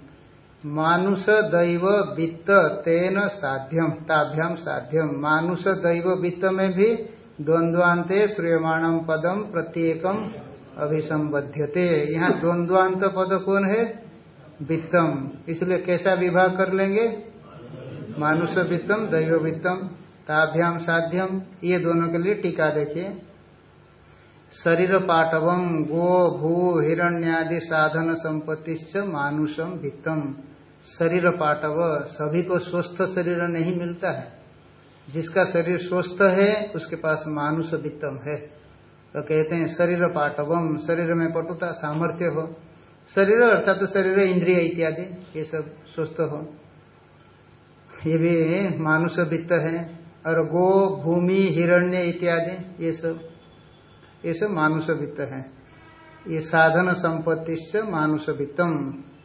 Speaker 1: मानुष दैव वित्त तेन साध्यम ताभ्याम साध्यम मानुष दैव वित्त में भी द्वंद्वान्ते श्रूयमाणम पदम प्रत्येकम अभिसंबध्यते। यहाँ द्वंद्वांत पद कौन है? वित्तम। इसलिए कैसा विभाग कर लेंगे? मानुष वित्तम दैव वित्तम ताभ्याम साध्यम। ये दोनों के लिए टीका देखिए। शरीर पाटवम गो भू हिरण्यादि साधन संपत्ति मानुषम वित्तम शरीर पाटव सभी को स्वस्थ शरीर नहीं मिलता है। जिसका शरीर स्वस्थ है, उसके पास मानुष वित्तम है। तो कहते हैं शरीर पाटवम शरीर में पटुता सामर्थ्य हो। शरीर अर्थात तो शरीर, इंद्रिय इत्यादि, ये सब स्वस्थ हो। ये भी मानुष वित्त है, और गो, भूमि, हिरण्य इत्यादि, ये सब ये सब मानुष वित्त है। ये साधन संपत्ति से मानुष वित्तम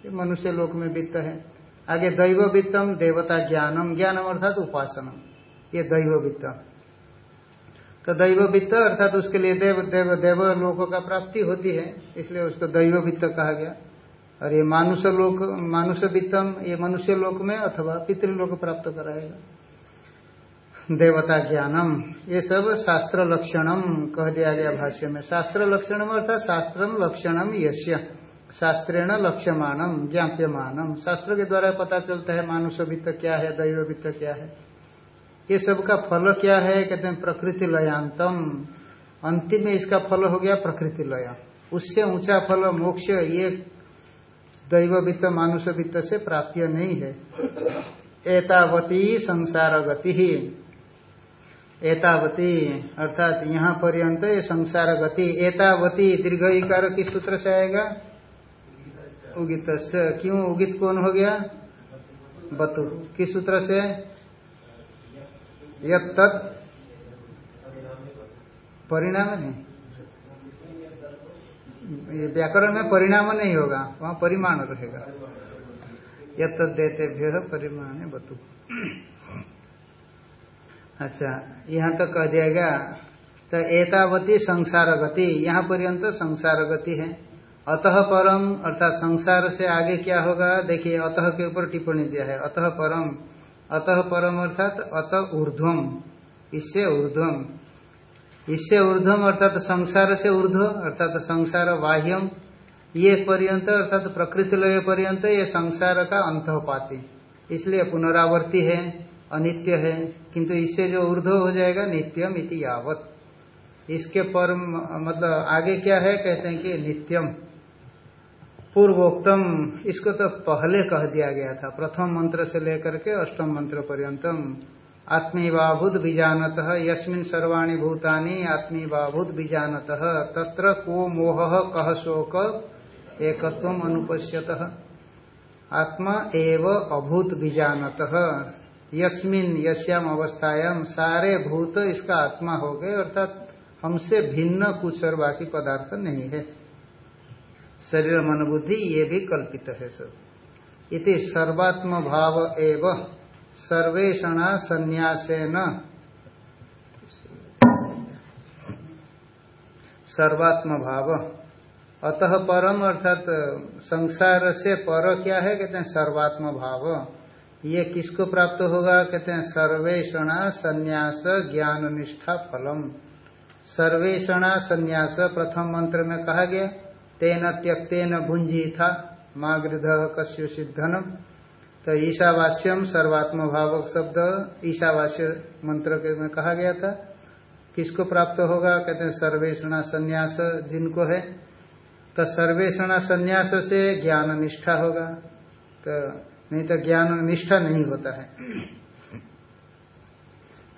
Speaker 1: ये मनुष्य लोक में वित्त है। आगे दैव वित्तम देवता ज्ञानम ज्ञानम अर्थात उपासनम। ये दैव वित्त तो दैव वित्त अर्थात उसके लिए देव देव देव लोकों का प्राप्ति होती है, इसलिए उसको दैव वित्त कहा गया। और ये मानुष लोक मानुष वित्तम ये मनुष्य लोक में अथवा पितृलोक प्राप्त कराएगा। देवता ज्ञानम, ये सब शास्त्र लक्षणम कह दिया गया भाष्य में। शास्त्र लक्षणम अर्थात शास्त्र लक्षणम यश्य शास्त्रेण लक्ष्यमानम, ज्ञाप्यमानम। शास्त्र के द्वारा पता चलता है मानुष वित्त क्या है, दैव वित्त क्या है। ये सब का फल क्या है, कहते हैं प्रकृति लयांतम। अंतिम में इसका फल हो गया प्रकृति लय। उससे ऊँचा फल, मोक्ष, ये मानुष वित्त से प्राप्य नहीं है। एतावती संसार गति एतावती, अर्थात यहाँ पर्यंत ये संसार गति, एतावती दीर्घ इकार किस सूत्र से आएगा? उगित क्यों? उगित कौन हो गया? बतु। किस सूत्र से? यत परिणाम नहीं। ये व्याकरण में परिणाम नहीं होगा, वहाँ परिमाण रहेगा। यत देते भ्य परिमाण बतु। अच्छा यहाँ तो कह दिया गया तो एतावती संसार गति यहाँ पर्यंत तो संसार गति है। अतः परम, अर्थात संसार से आगे क्या होगा? देखिए, अतः के ऊपर टिप्पणी दिया है, अतः परम। अतः परम अर्थात अतः ऊर्ध्वम, इससे ऊर्ध्वम। इससे ऊर्ध्वम अर्थात संसार से ऊर्ध्व, अर्थात संसार बाह्यम। ये पर्यंत, अर्थात प्रकृति लय पर्यंत ये संसार का अंतपाती। इसलिए पुनरावर्ती है। अनित्य है। किंतु इससे जो ऊर्ध्व हो जाएगा, नित्यम इति यावत। इसके पर मतलब आगे क्या है? कहते हैं कि नित्यम। पूर्वोक्तम, इसको तो पहले कह दिया गया था। प्रथम मंत्र से लेकर के अष्टम मंत्र पर्यंतम। आत्मीवाभूत बीजानत, यस्मिन सर्वाणी भूतानि आत्मीवाभूत बीजानत। तत्र को मोह कह शोक एकत्व अनुपश्यत। आत्मा एव अभूत बीजानत। यस्मिन यश्याम अवस्थायाम सारे भूत इसका आत्मा हो गए, अर्थात हमसे भिन्न कुछ और बाकी पदार्थ नहीं है। शरीर मन बुद्धि ये भी कल्पित है सब। इति सर्वात्म भाव एव, सर्वेषणा संन्यासेन सर्वात्म भाव अतः परम, अर्थात संसार से पर क्या है, कहते हैं सर्वात्म भाव ये किसको प्राप्त होगा? कहते हैं, सर्वेषणा संन्यास ज्ञान निष्ठा फलम। सर्वेषणा संन्यास, प्रथम मंत्र में कहा गया, तेन त्यक्तेन भुंजी था माँ गृध कश्यु सिद्धनम। तो ईशावास्यम सर्वात्म भावक शब्द, ईशावास्य मंत्र के में कहा गया था। किसको प्राप्त होगा? कहते हैं, सर्वेषणा संन्यास जिनको है। तो सर्वेषणा संन्यास से ज्ञान निष्ठा होगा। तो नहीं तो ज्ञान निष्ठा नहीं होता है।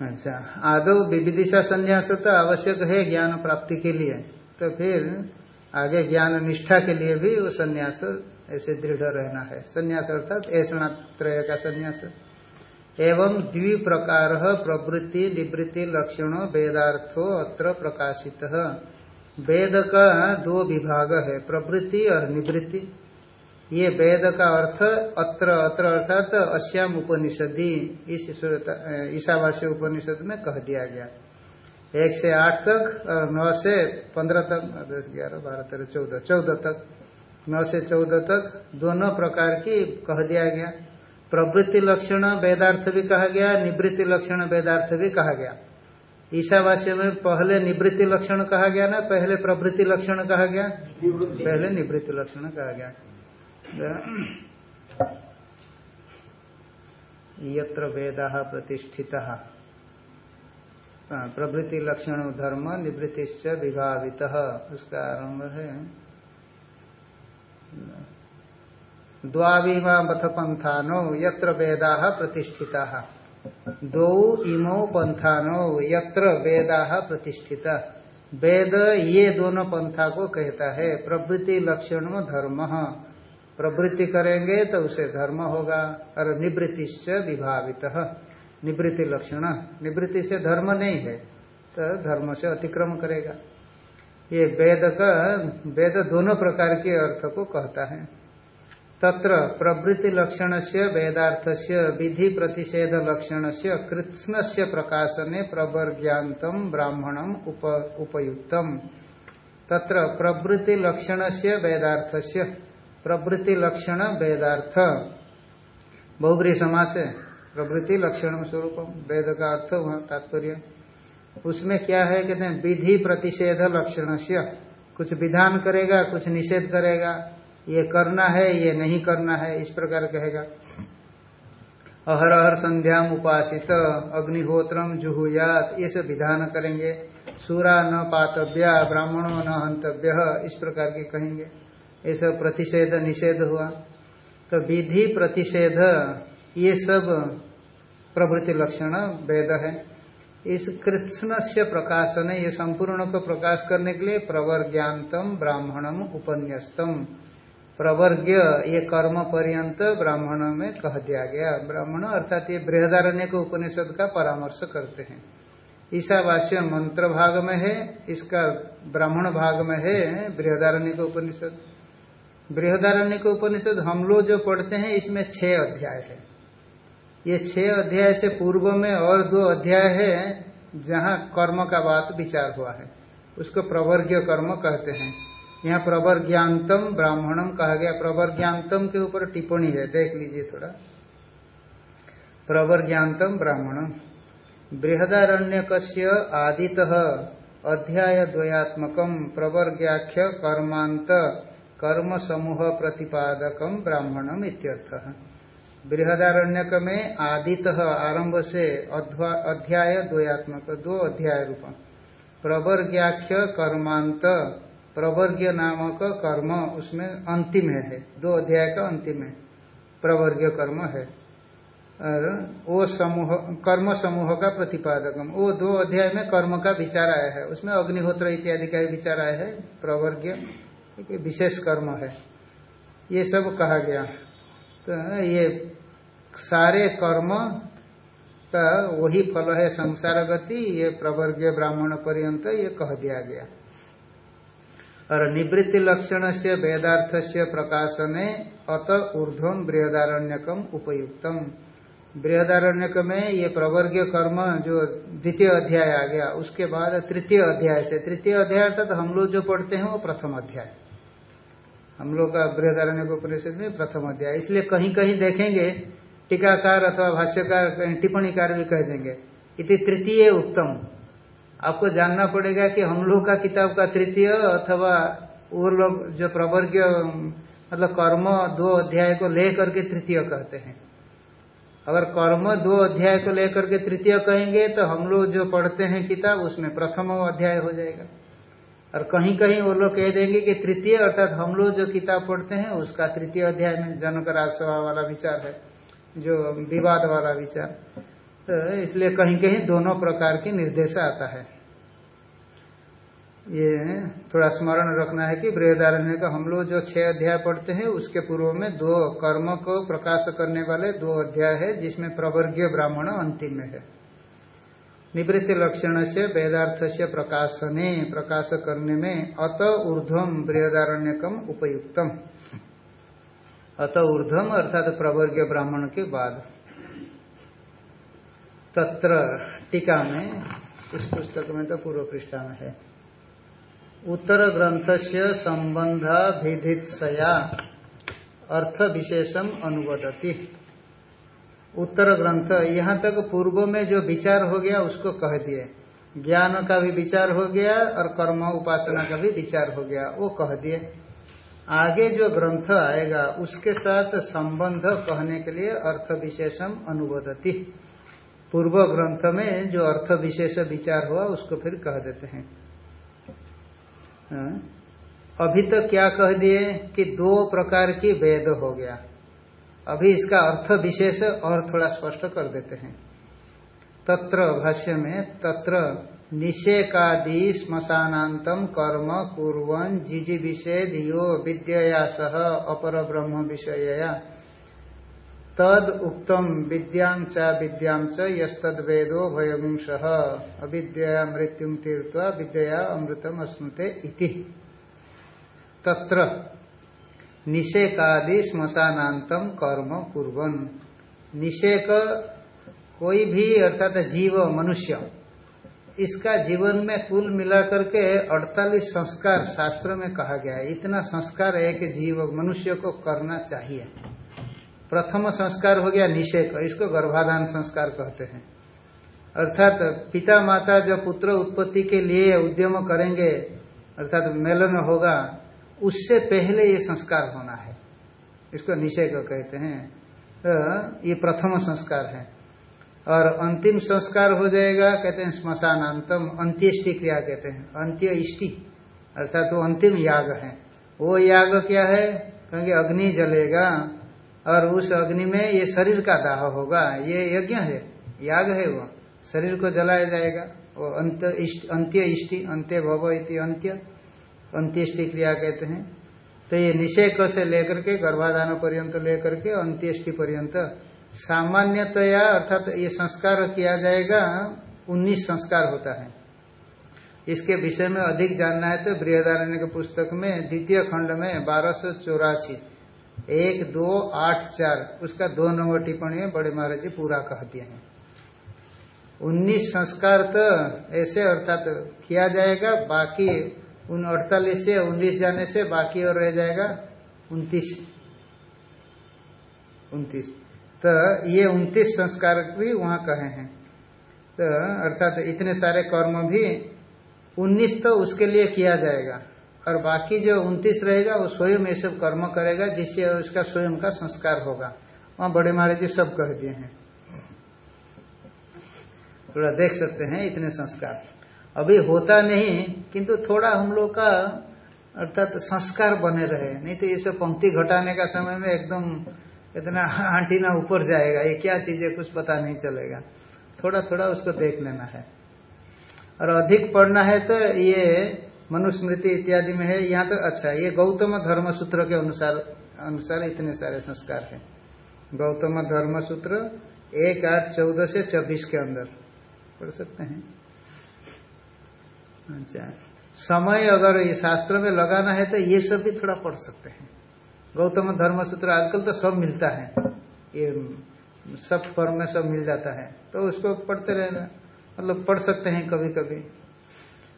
Speaker 1: अच्छा आदो विविदिशा संन्यास तो आवश्यक है ज्ञान प्राप्ति के लिए। तो फिर आगे ज्ञान निष्ठा के लिए भी वो संन्यास ऐसे दृढ़ रहना है। संन्यास अर्थात ऐसा त्रय का संन्यास। एवं द्वि प्रकार प्रवृत्ति, निवृत्ति, लक्षणों, वेदार्थो अत्र प्रकाशित। वेद का दो विभाग है, प्रवृत्ति और निवृत्ति। ये वेद का अर्थ अत्र अत्र अर्थात अश्याम उपनिषदि इस ईशावास्य उपनिषद में कह दिया गया। एक से आठ तक और नौ से पंद्रह तक दस ग्यारह बारह तेरह चौदह चौदह तक नौ से चौदह तक दोनों प्रकार की कह दिया गया। प्रवृत्ति लक्षण वेदार्थ भी कहा गया निवृत्ति लक्षण वेदार्थ भी कहा गया। ईशावास्य में पहले निवृत्ति लक्षण कहा गया ना पहले प्रवृत्ति लक्षण कहा गया? पहले निवृत्ति लक्षण कहा गया। यत्र वेद प्रतिष्ठिता। प्रवृत्ति लक्षण धर्म निवृत्तिश्च विभावित। उसका आरंभ है। द्वाविमाथ पंथानो यत्र वेदा प्रतिष्ठिता। दो इमो पंथानो यत्र वेदा प्रतिष्ठिता। वेद ये दोनों पंथा को कहता है प्रवृत्ति लक्षण धर्म। प्रवृत्ति करेंगे तो उसे धर्म होगा। और निवृत्तिश्च विभावित। निवृत्ति लक्षण। निवृत्ति से धर्म नहीं है तो धर्म से अतिक्रम करेगा। ये वेद का वेद दोनों प्रकार के अर्थ को कहता है। तत्र प्रवृत्ति लक्षण से वेदार्थ से विधि प्रतिषेध लक्षण से कृष्ण से प्रकाशने प्रवर्ज्ञातम ब्राह्मणम उप, उपयुक्तम। तत्र प्रवृत्ति लक्षण से वेदार्थ से। प्रवृत्ति लक्षण वेदार्थ। बहुग्री समास है। प्रवृत्ति लक्षण स्वरूप, वेद का अर्थ, वहाँ तात्पर्य। उसमें क्या है, कहते हैं, विधि प्रतिषेध लक्षण से कुछ विधान करेगा, कुछ निषेध करेगा। ये करना है, ये नहीं करना है, इस प्रकार कहेगा। अहर अहर संध्या उपासित, अग्निहोत्रम जुहुयात, ये सब विधान करेंगे। सूरा न पातव्या, ब्राह्मणों न हंतव्य, इस प्रकार के कहेंगे। सब प्रतिषेध, निषेध हुआ। तो विधि प्रतिषेध, ये सब प्रभृति लक्षण वेद है। इस कृष्ण से प्रकाशन, ये संपूर्ण को प्रकाश करने के लिए प्रवर्ज्ञातम ब्राह्मणम उपन्यस्तम। प्रवर्ग्य, ये कर्म पर्यंत ब्राह्मण में कह दिया गया। ब्राह्मण अर्थात ये बृहदारण्य को उपनिषद का परामर्श करते हैं। ईशावास्य मंत्र भाग में है, इसका ब्राह्मण भाग में है, बृहदारण्य का उपनिषद। बृहदारण्य के उपनिषद हम लोग जो पढ़ते हैं, इसमें छह अध्याय है। ये छह अध्याय से पूर्व में और दो अध्याय है, जहाँ कर्म का बात विचार हुआ है। उसको प्रवर्ग्य कर्म कहते हैं। यहाँ प्रवर्ज्ञातम ब्राह्मणम कहा गया। प्रवर्ज्ञातम के ऊपर टिप्पणी है, देख लीजिए थोड़ा। प्रवर्ज्ञातम ब्राह्मणम। बृहदारण्य कश्य आदित अध्याय द्वयात्मक प्रवर्ग्याख्य कर्मांत कर्म समूह प्रतिपादक ब्राह्मणम इत्यर्थ। बृहदारण्यक में आदित आरंभ से अध्याय द्वयात्मक दो अध्याय रूप प्रवर्ग्याख्य कर्मांत प्रवर्ग्य नामक कर्म उसमें अंतिम है, दो अध्याय का अंतिम है। प्रवर्ग्य कर्म है। और वो समूह कर्म समूह का प्रतिपादकम। वो दो अध्याय में कर्म का विचार आया है। उसमें अग्निहोत्र इत्यादि का विचार आया है। प्रवर्ग्य विशेष कर्म है। ये सब कहा गया। तो ये सारे कर्म का वही फल है संसार गति, ये प्रवर्ग ब्राह्मण पर्यंत ये कह दिया गया। और निवृत्ति लक्षण से वेदार्थ से प्रकाशने अत ऊर्ध्वम बृहदारण्यकम उपयुक्तम। बृहदारण्यक में ये प्रवर्गीय कर्म जो द्वितीय अध्याय आ गया, उसके बाद तृतीय अध्याय से, तृतीय अध्याय अर्थात हम लोग जो पढ़ते हैं वो प्रथम अध्याय। हम लोग का बृहदारण्य उपनिषद में प्रथम अध्याय। इसलिए कहीं कहीं देखेंगे, टीकाकार अथवा भाष्यकार टिप्पणीकार भी कह देंगे। इति तृतीय उत्तम। आपको जानना पड़ेगा कि हम लोग का किताब का तृतीय अथवा वो लोग जो प्रवर्ग मतलब कर्म दो अध्याय को लेकर के तृतीय कहते हैं। अगर कर्म दो अध्याय को लेकर के तृतीय कहेंगे तो हम लोग जो पढ़ते हैं किताब, उसमें प्रथम अध्याय हो जाएगा। और कहीं कहीं वो लोग कह देंगे कि तृतीय, अर्थात हम लोग जो किताब पढ़ते हैं, उसका तृतीय अध्याय में जनक राजसभा वाला विचार है, जो विवाद वाला विचार। तो इसलिए कहीं कहीं दोनों प्रकार की निर्देश आता है। ये थोड़ा स्मरण रखना है कि बृहदारण्य का हम लोग जो छह अध्याय पढ़ते हैं, उसके पूर्व में दो कर्म को प्रकाश करने वाले दो अध्याय है, जिसमें प्रवर्गीय ब्राह्मण अंतिम में है। निवृत्ति लक्षण से वेदार्थ से प्रकाशने, प्रकाश करने में अत ऊर्धम बृहदारण्यकम उपयुक्तम। अत ऊर्धम अर्थात प्रवर्गीय ब्राह्मण के बाद। तत्र टीका में, इस पुस्तक में तो पूर्व पृष्ठा में है। उत्तर ग्रंथ से संबंधाभिधित्सया अर्थ विशेषम अनुवदती। उत्तर ग्रंथ, यहाँ तक पूर्व में जो विचार हो गया उसको कह दिए। ज्ञान का भी विचार हो गया और कर्म उपासना का भी विचार हो गया, वो कह दिए। आगे जो ग्रंथ आएगा, उसके साथ संबंध कहने के लिए अर्थ विशेषम अनुबदती पूर्व ग्रंथ में जो अर्थ विशेष विचार हुआ, उसको फिर कह देते हैं। हाँ? अभी तो क्या कह दिए कि दो प्रकार की वेद हो गया। अभी इसका अर्थ विशेष और थोड़ा स्पष्ट कर देते हैं। तत्र भाष्य में तत्र निषेकादि श्मशानातम कर्म कुरन जिजि विषेद यो विद्या सह अपर ब्रह्म विषय तद उक्तम विद्यां च विद्यां भयंश अविद्या मृत्यु तीर्थ विद्या अमृतम इति। तत्र निषेकादि श्मशानातम कर्म कुर्वन। निषेक कोई भी, अर्थात जीव, मनुष्य, इसका जीवन में कुल मिलाकर के 48 संस्कार शास्त्र में कहा गया है। इतना संस्कार एक जीव, मनुष्य को करना चाहिए। प्रथम संस्कार हो गया निषेक, इसको गर्भाधान संस्कार कहते हैं। अर्थात पिता माता जब पुत्र उत्पत्ति के लिए उद्यम करेंगे, अर्थात मेलन होगा उससे पहले ये संस्कार होना है। इसको निषेक कहते हैं। तो ये प्रथम संस्कार है। और अंतिम संस्कार हो जाएगा, कहते हैं स्मशान अंतम अंत्येष्टि क्रिया कहते हैं। अंत्य इष्टि अर्थात वो अंतिम याग है। वो याग क्या है? क्योंकि अग्नि जलेगा, और उस अग्नि में ये शरीर का दाह होगा। ये यज्ञ है, याग है वो। शरीर को जलाया जाएगा। वो अंत अंत्य इष्टि अंत्य भव इति, अंत्य। अंत्येष्टि क्रिया कहते हैं। तो ये निषेक से लेकर के गर्भाधान पर्यंत लेकर के अंत्येष्टि पर्यंत। सामान्यतया अर्थात तो ये संस्कार किया जाएगा, उन्नीस संस्कार होता है। इसके विषय में अधिक जानना है तो बृहदारण्य के पुस्तक में, द्वितीय खंड में, बारह सौ चौरासी। एक, दो, आठ, चार, उसका दो नंबर टिप्पणी में बड़े महाराज जी पूरा कह दिए हैं। उन्नीस संस्कार तो ऐसे अर्थात तो किया जाएगा, बाकी उन अड़तालीस से उन्नीस जाने से बाकी और रह जाएगा उन्तीस। उन्तीस। तो ये उन्तीस संस्कार भी वहाँ कहे हैं। तो अर्थात तो इतने सारे कर्म भी उन्नीस तो उसके लिए किया जाएगा। और बाकी जो उन्तीस रहेगा, वो स्वयं ये सब कर्म करेगा, जिससे उसका स्वयं का संस्कार होगा। वहाँ बड़े महाराज जी सब कह दिए हैं। थोड़ा देख सकते हैं इतने संस्कार। अभी होता नहीं, किंतु थोड़ा हम लोग का, अर्थात तो संस्कार बने रहे। नहीं तो ये सब पंक्ति घटाने का समय में एकदम इतना आंटीना ऊपर जाएगा। ये क्या चीज़ है, कुछ पता नहीं चलेगा। थोड़ा थोड़ा उसको देख लेना है। और अधिक पढ़ना है तो ये मनुस्मृति इत्यादि में है। यहाँ तो अच्छा ये गौतम धर्म सूत्र के अनुसार अनुसार इतने सारे संस्कार है। गौतम धर्म सूत्र एक आठ चौदह से चौबीस के अंदर पढ़ सकते हैं। अच्छा। समय अगर ये शास्त्र में लगाना है तो ये सब भी थोड़ा पढ़ सकते हैं। गौतम धर्म सूत्र आजकल तो सब मिलता है। ये सब फॉर्म में सब मिल जाता है। तो उसको पढ़ते रहना। मतलब पढ़ सकते हैं कभी कभी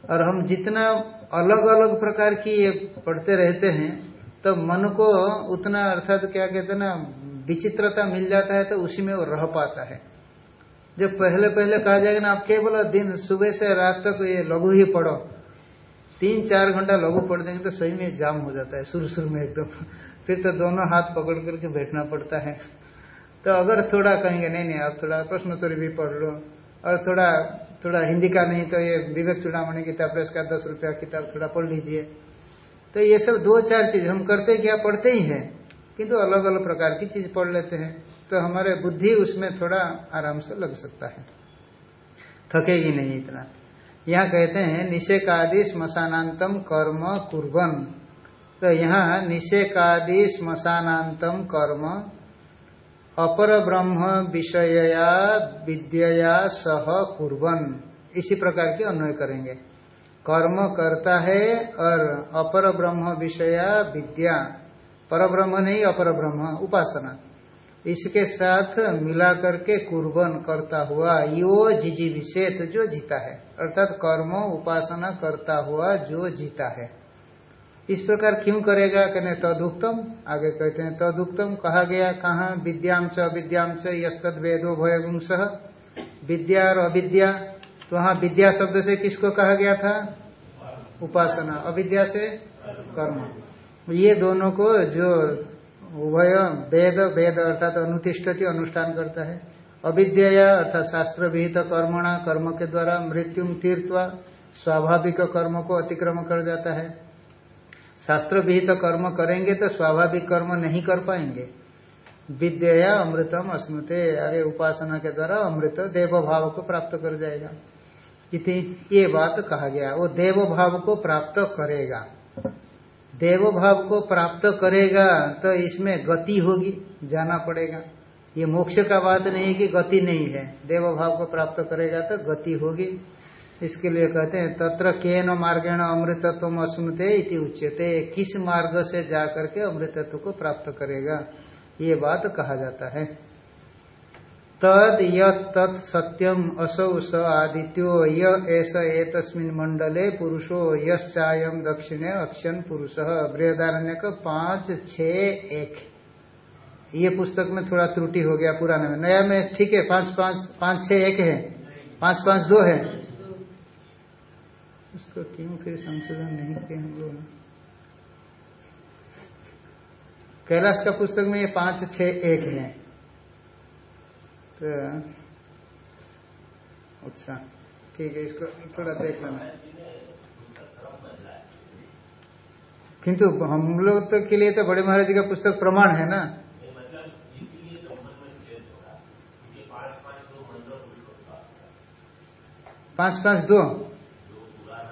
Speaker 1: और हम जितना अलग अलग प्रकार की ये पढ़ते रहते हैं तो मन को उतना अर्थात क्या कहते हैं ना, विचित्रता मिल जाता है तो उसी में वो रह पाता है। जब पहले पहले कहा जाएगा ना, आप केवल दिन, सुबह से रात तक ये लघु ही पढ़ो। तीन, चार घंटा लघु पढ़ देंगे तो सही में जाम हो जाता है शुरू शुरू में एकदम। फिर तो दोनों हाथ पकड़ करके बैठना पड़ता है। तो अगर थोड़ा कहेंगे, नहीं नहीं, आप थोड़ा प्रश्नोत्तरी भी पढ़ लो। और थोड़ा थोड़ा हिंदी का नहीं तो ये विवेक चुड़ामणि किताब, प्रेस का दस रुपया किताब थोड़ा पढ़ लीजिए। तो ये सब दो, चार चीज़ हम करते क्या पढ़ते ही हैं, किंतु अलग अलग प्रकार की चीज़ पढ़ लेते हैं। तो हमारे बुद्धि उसमें थोड़ा आराम से लग सकता है। थकेगी नहीं इतना। यहाँ कहते हैं, निषेकादि श्मशानांतम कर्म कुर्बन तो यहाँ निषेकादि श्मशानांतम कर्म अपर ब्रह्म विषयया विद्या सह कुर्बन इसी प्रकार के अन्वय करेंगे। कर्म करता है और अपर ब्रह्म विषया विद्या। पर ब्रह्म नहीं, अपर ब्रह्म, उपासना। इसके साथ मिला करके कुर्बन करता हुआ, यो जिजी विशेष जो जीता है। अर्थात कर्म उपासना करता हुआ जो जीता है। इस प्रकार क्यों करेगा? कहने, तदुक्तम। आगे कहते हैं, तदुक्तम कहा गया, कहा? अविद्याम च यद वेदो भयगुंस। विद्या और अविद्या तो वहाँ विद्या शब्द से किसको कहा गया था? उपासना। अविद्या से कर्म। ये दोनों को जो उभय वेद वेद अर्थात अनुतिष्ठति अनुष्ठान करता है। अविद्या अर्थात शास्त्र विहित कर्मणा, कर्म के द्वारा मृत्यु तीर्थवा स्वाभाविक कर्म को अतिक्रम कर जाता है। शास्त्र विहित कर्म करेंगे तो स्वाभाविक कर्म नहीं कर पाएँगे। विद्या अमृतम अस्मृते आगे उपासना के द्वारा अमृत देव भाव को प्राप्त कर जाएगा। इति, ये बात कहा गया, वो देव भाव को प्राप्त करेगा। देव भाव को प्राप्त करेगा तो इसमें गति होगी, जाना पड़ेगा। ये मोक्ष का बात नहीं कि गति नहीं है। देव भाव को प्राप्त करेगा तो गति होगी। इसके लिए कहते हैं, तत्र के न मार्गेण अमृतत्व अश्नुते इति उच्यते। किस मार्ग से जाकर के अमृतत्व को प्राप्त करेगा? ये बात कहा जाता है। तद यत सत्यम असौ स आदित्यो यश एतस्मिन मंडले पुरुषो यश्चायम दक्षिणे अक्षन पुरुष। बृहदारण्य का पाँच, छ, एक। ये पुस्तक में थोड़ा त्रुटि हो गया पुराने में। नया में ठीक है? पाँच पाँच पाँच छह एक है? पाँच पाँच, दो है? उसको क्यों फिर संशोधन नहीं किया हम लोग कैलाश का पुस्तक में ये पाँच छह एक है। तो अच्छा ठीक है, इसको थोड़ा देख लेना। किंतु हम लोग तो के लिए तो बड़े महाराज जी का पुस्तक प्रमाण है ना। पाँच पाँच दो।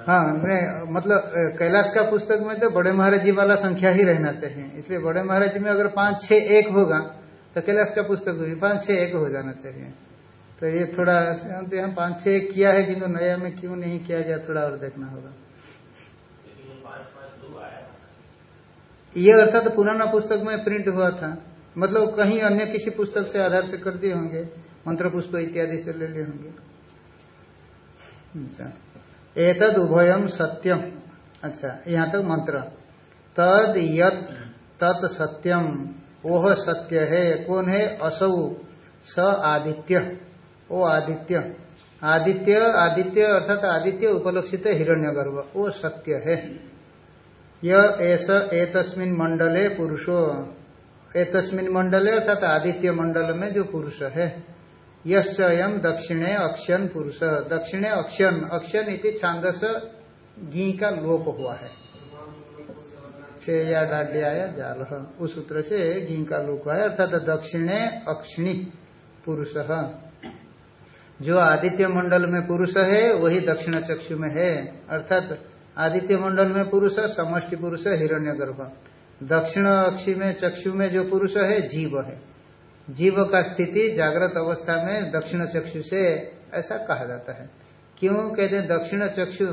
Speaker 1: हाँ मैं मतलब कैलाश का पुस्तक में तो बड़े महाराज जी वाला संख्या ही रहना चाहिए। इसलिए बड़े महाराज जी में अगर पाँच, छह, एक होगा तो कैलाश का पुस्तक भी पाँच छह एक हो जाना चाहिए। तो ये थोड़ा यहाँ पाँच छह किया है, किंतु नया में क्यों नहीं किया गया थोड़ा और देखना होगा। ये अर्थात तो पुराना पुस्तक में प्रिंट हुआ था। मतलब कहीं अन्य किसी पुस्तक से आधार से कर दिए होंगे, मंत्र पुष्प इत्यादि से ले लिए होंगे। अच्छा। एतद उभयम सत्यम। अच्छा यहाँ तक तो मंत्र। तद यत, तत् सत्यम। वह सत्य है, कौन है? असौ, स आदित्य। वो आदित्य। आदित्य आदित्य अर्थात आदित्य उपलक्षित हिरण्यगर्भ। वो सत्य है। मंडले पुरुषो। एतस्मिन मंडले अर्थात आदित्य मंडल में जो पुरुष है। यश्चयम दक्षिणे अक्षन पुरुष। दक्षिणे अक्षन। अक्षन इति छांदस, घी का लोप हुआ है। छे या डाड्याय जाल। उस सूत्र से घी का हुआ है, अर्थात दक्षिणे अक्षिणी, पुरुष। जो आदित्य मंडल में पुरुष है, वही दक्षिण चक्षु में है। अर्थात आदित्य मंडल में पुरुष, समष्टि पुरुष हिरण्य गर्भ दक्षिण अक्षी में, चक्षु में जो पुरुष है, जीव है। जीव का स्थिति जागृत अवस्था में दक्षिण चक्षु से ऐसा कहा जाता है। क्यों? कहते हैं दक्षिण चक्षु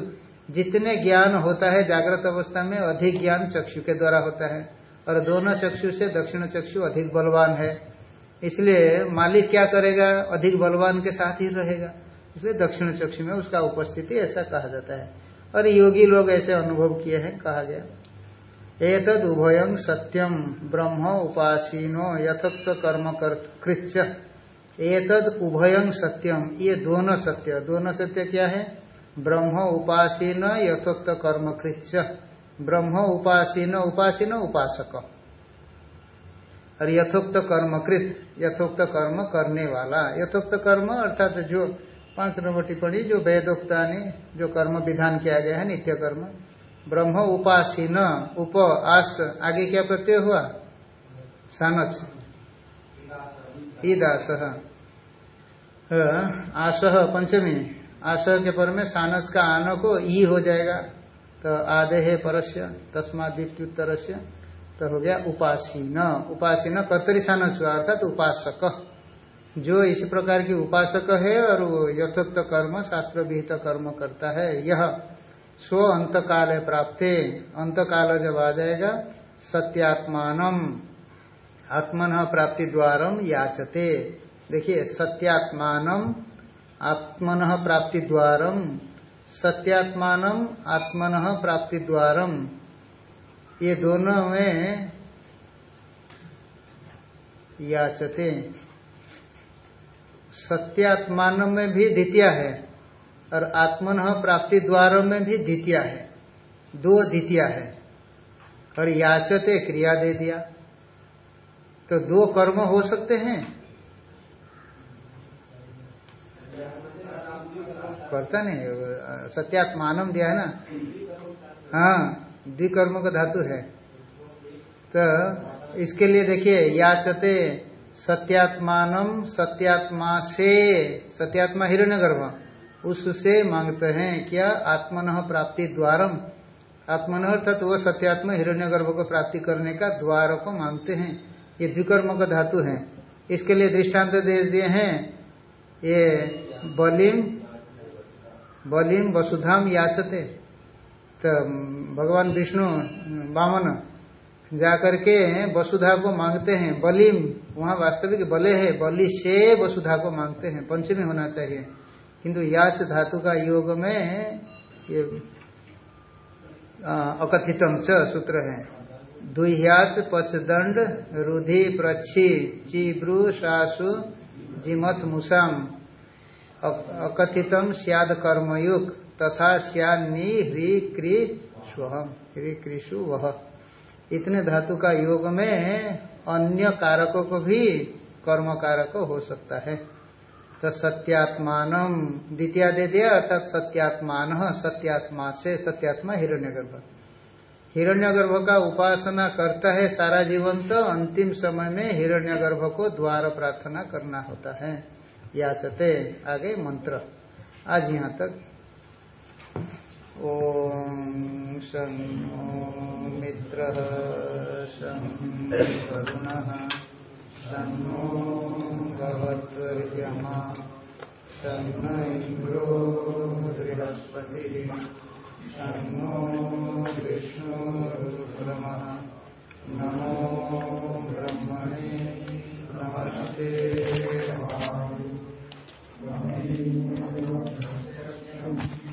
Speaker 1: जितने ज्ञान होता है जागृत अवस्था में, अधिक ज्ञान चक्षु के द्वारा होता है। और दोनों चक्षु से दक्षिण चक्षु अधिक बलवान है। इसलिए मालिक क्या करेगा? अधिक बलवान के साथ ही रहेगा। इसलिए दक्षिण चक्षु में उसका उपस्थिति ऐसा कहा जाता है। और योगी लोग ऐसे अनुभव किए हैं, कहा गया। एतद उभयं सत्यम ब्रह्म उपासीनो यथोक्त कर्म कृत्य। एतद उभयं सत्यम ये दोनों सत्य। दोनों सत्य क्या है? ब्रह्म उपासीन यथोक्त कर्म कृत्य ब्रह्म उपासीन उपासीन उपासक। और यथोक्त कर्मकृत यथोक्त कर्म करने वाला। यथोक्त कर्म अर्थात जो पाँच नंबर टिप्पणी, जो वेदोक्ता ने जो कर्म विधान किया गया है, नित्य कर्म। ब्रह्म उपासीन, उप, आस, आगे क्या प्रत्यय हुआ? सानच। ईदास। आस, पंचमी। आस के पर में सानस का आन को ई हो जाएगा। तो आधे है परस्य तस्मादित्युत्तर तो हो गया उपासीन। उपासीन कर्तरी सानस हुआ अर्थात तो उपासक। जो इस प्रकार की उपासक है और वो यथोक्त कर्म शास्त्र विहित कर्म करता है, यह स्व अंत काल प्राप्ते। अंत काल जब आ जाएगा सत्यात्मान आत्मन प्राप्ति द्वारम याचते। देखिए सत्यात्मान आत्मन प्राप्ति द्वारम सत्यात्मान, आत्मन प्राप्ति द्वारम ये दोनों में याचते। सत्यात्मान में भी द्वितीय है और आत्मन प्राप्ति द्वार में भी द्वितीय है। दो द्वितीय है। और याचते, क्रिया दे दिया। तो दो कर्म हो सकते हैं। करता नहीं सत्यात्मानम दिया है ना। हाँ द्विकर्म का धातु है। तो इसके लिए देखिए, याचते सत्यात्मानम सत्यात्मा से सत्यात्मा हिरण्य गर्भ उससे मांगते हैं क्या आत्मन प्राप्ति द्वारम। आत्मन अर्थात वह सत्यात्म हिरण्य गर्भ को प्राप्ति करने का द्वार को मांगते हैं। ये द्विकर्म का धातु है। इसके लिए दृष्टांत दे दिए हैं। ये बलिम बलिम वसुधाम याचते। तो भगवान विष्णु, बामन, जाकर के वसुधा को मांगते हैं। बलिम वहाँ वास्तविक बले है। बलि से वसुधा को मांगते हैं। पंचमी होना चाहिए। किंतु याच धातु का योग में ये अकथितम च सूत्र है। दुह्याच पचदंड रुधि प्रच्छी चिब्रु सासु जिमत मुसाम। अकथितम सियाद कर्मयुग तथा श्यानी ह्री क्री स्वहम ह्री वह। इतने धातु का योग में अन्य कारकों को भी कर्म कारक हो सकता है। तो सत्यात्मान द्वितीय दे दिया अर्थात सत्यात्मान, सत्यात्मा से सत्यात्मा हिरण्यगर्भ। हिरण्यगर्भ का उपासना करता है सारा जीवन तो अंतिम समय में हिरण्यगर्भ को द्वार प्रार्थना करना होता है। याचते आगे मंत्र। आज यहाँ तक। ओम शं मित्र शं करुण शो भगवत्मा इंद्रो बृहस्पति। शो विष्णुर्ब्रम नमो ब्रह्मणे नमस्ते Thank you.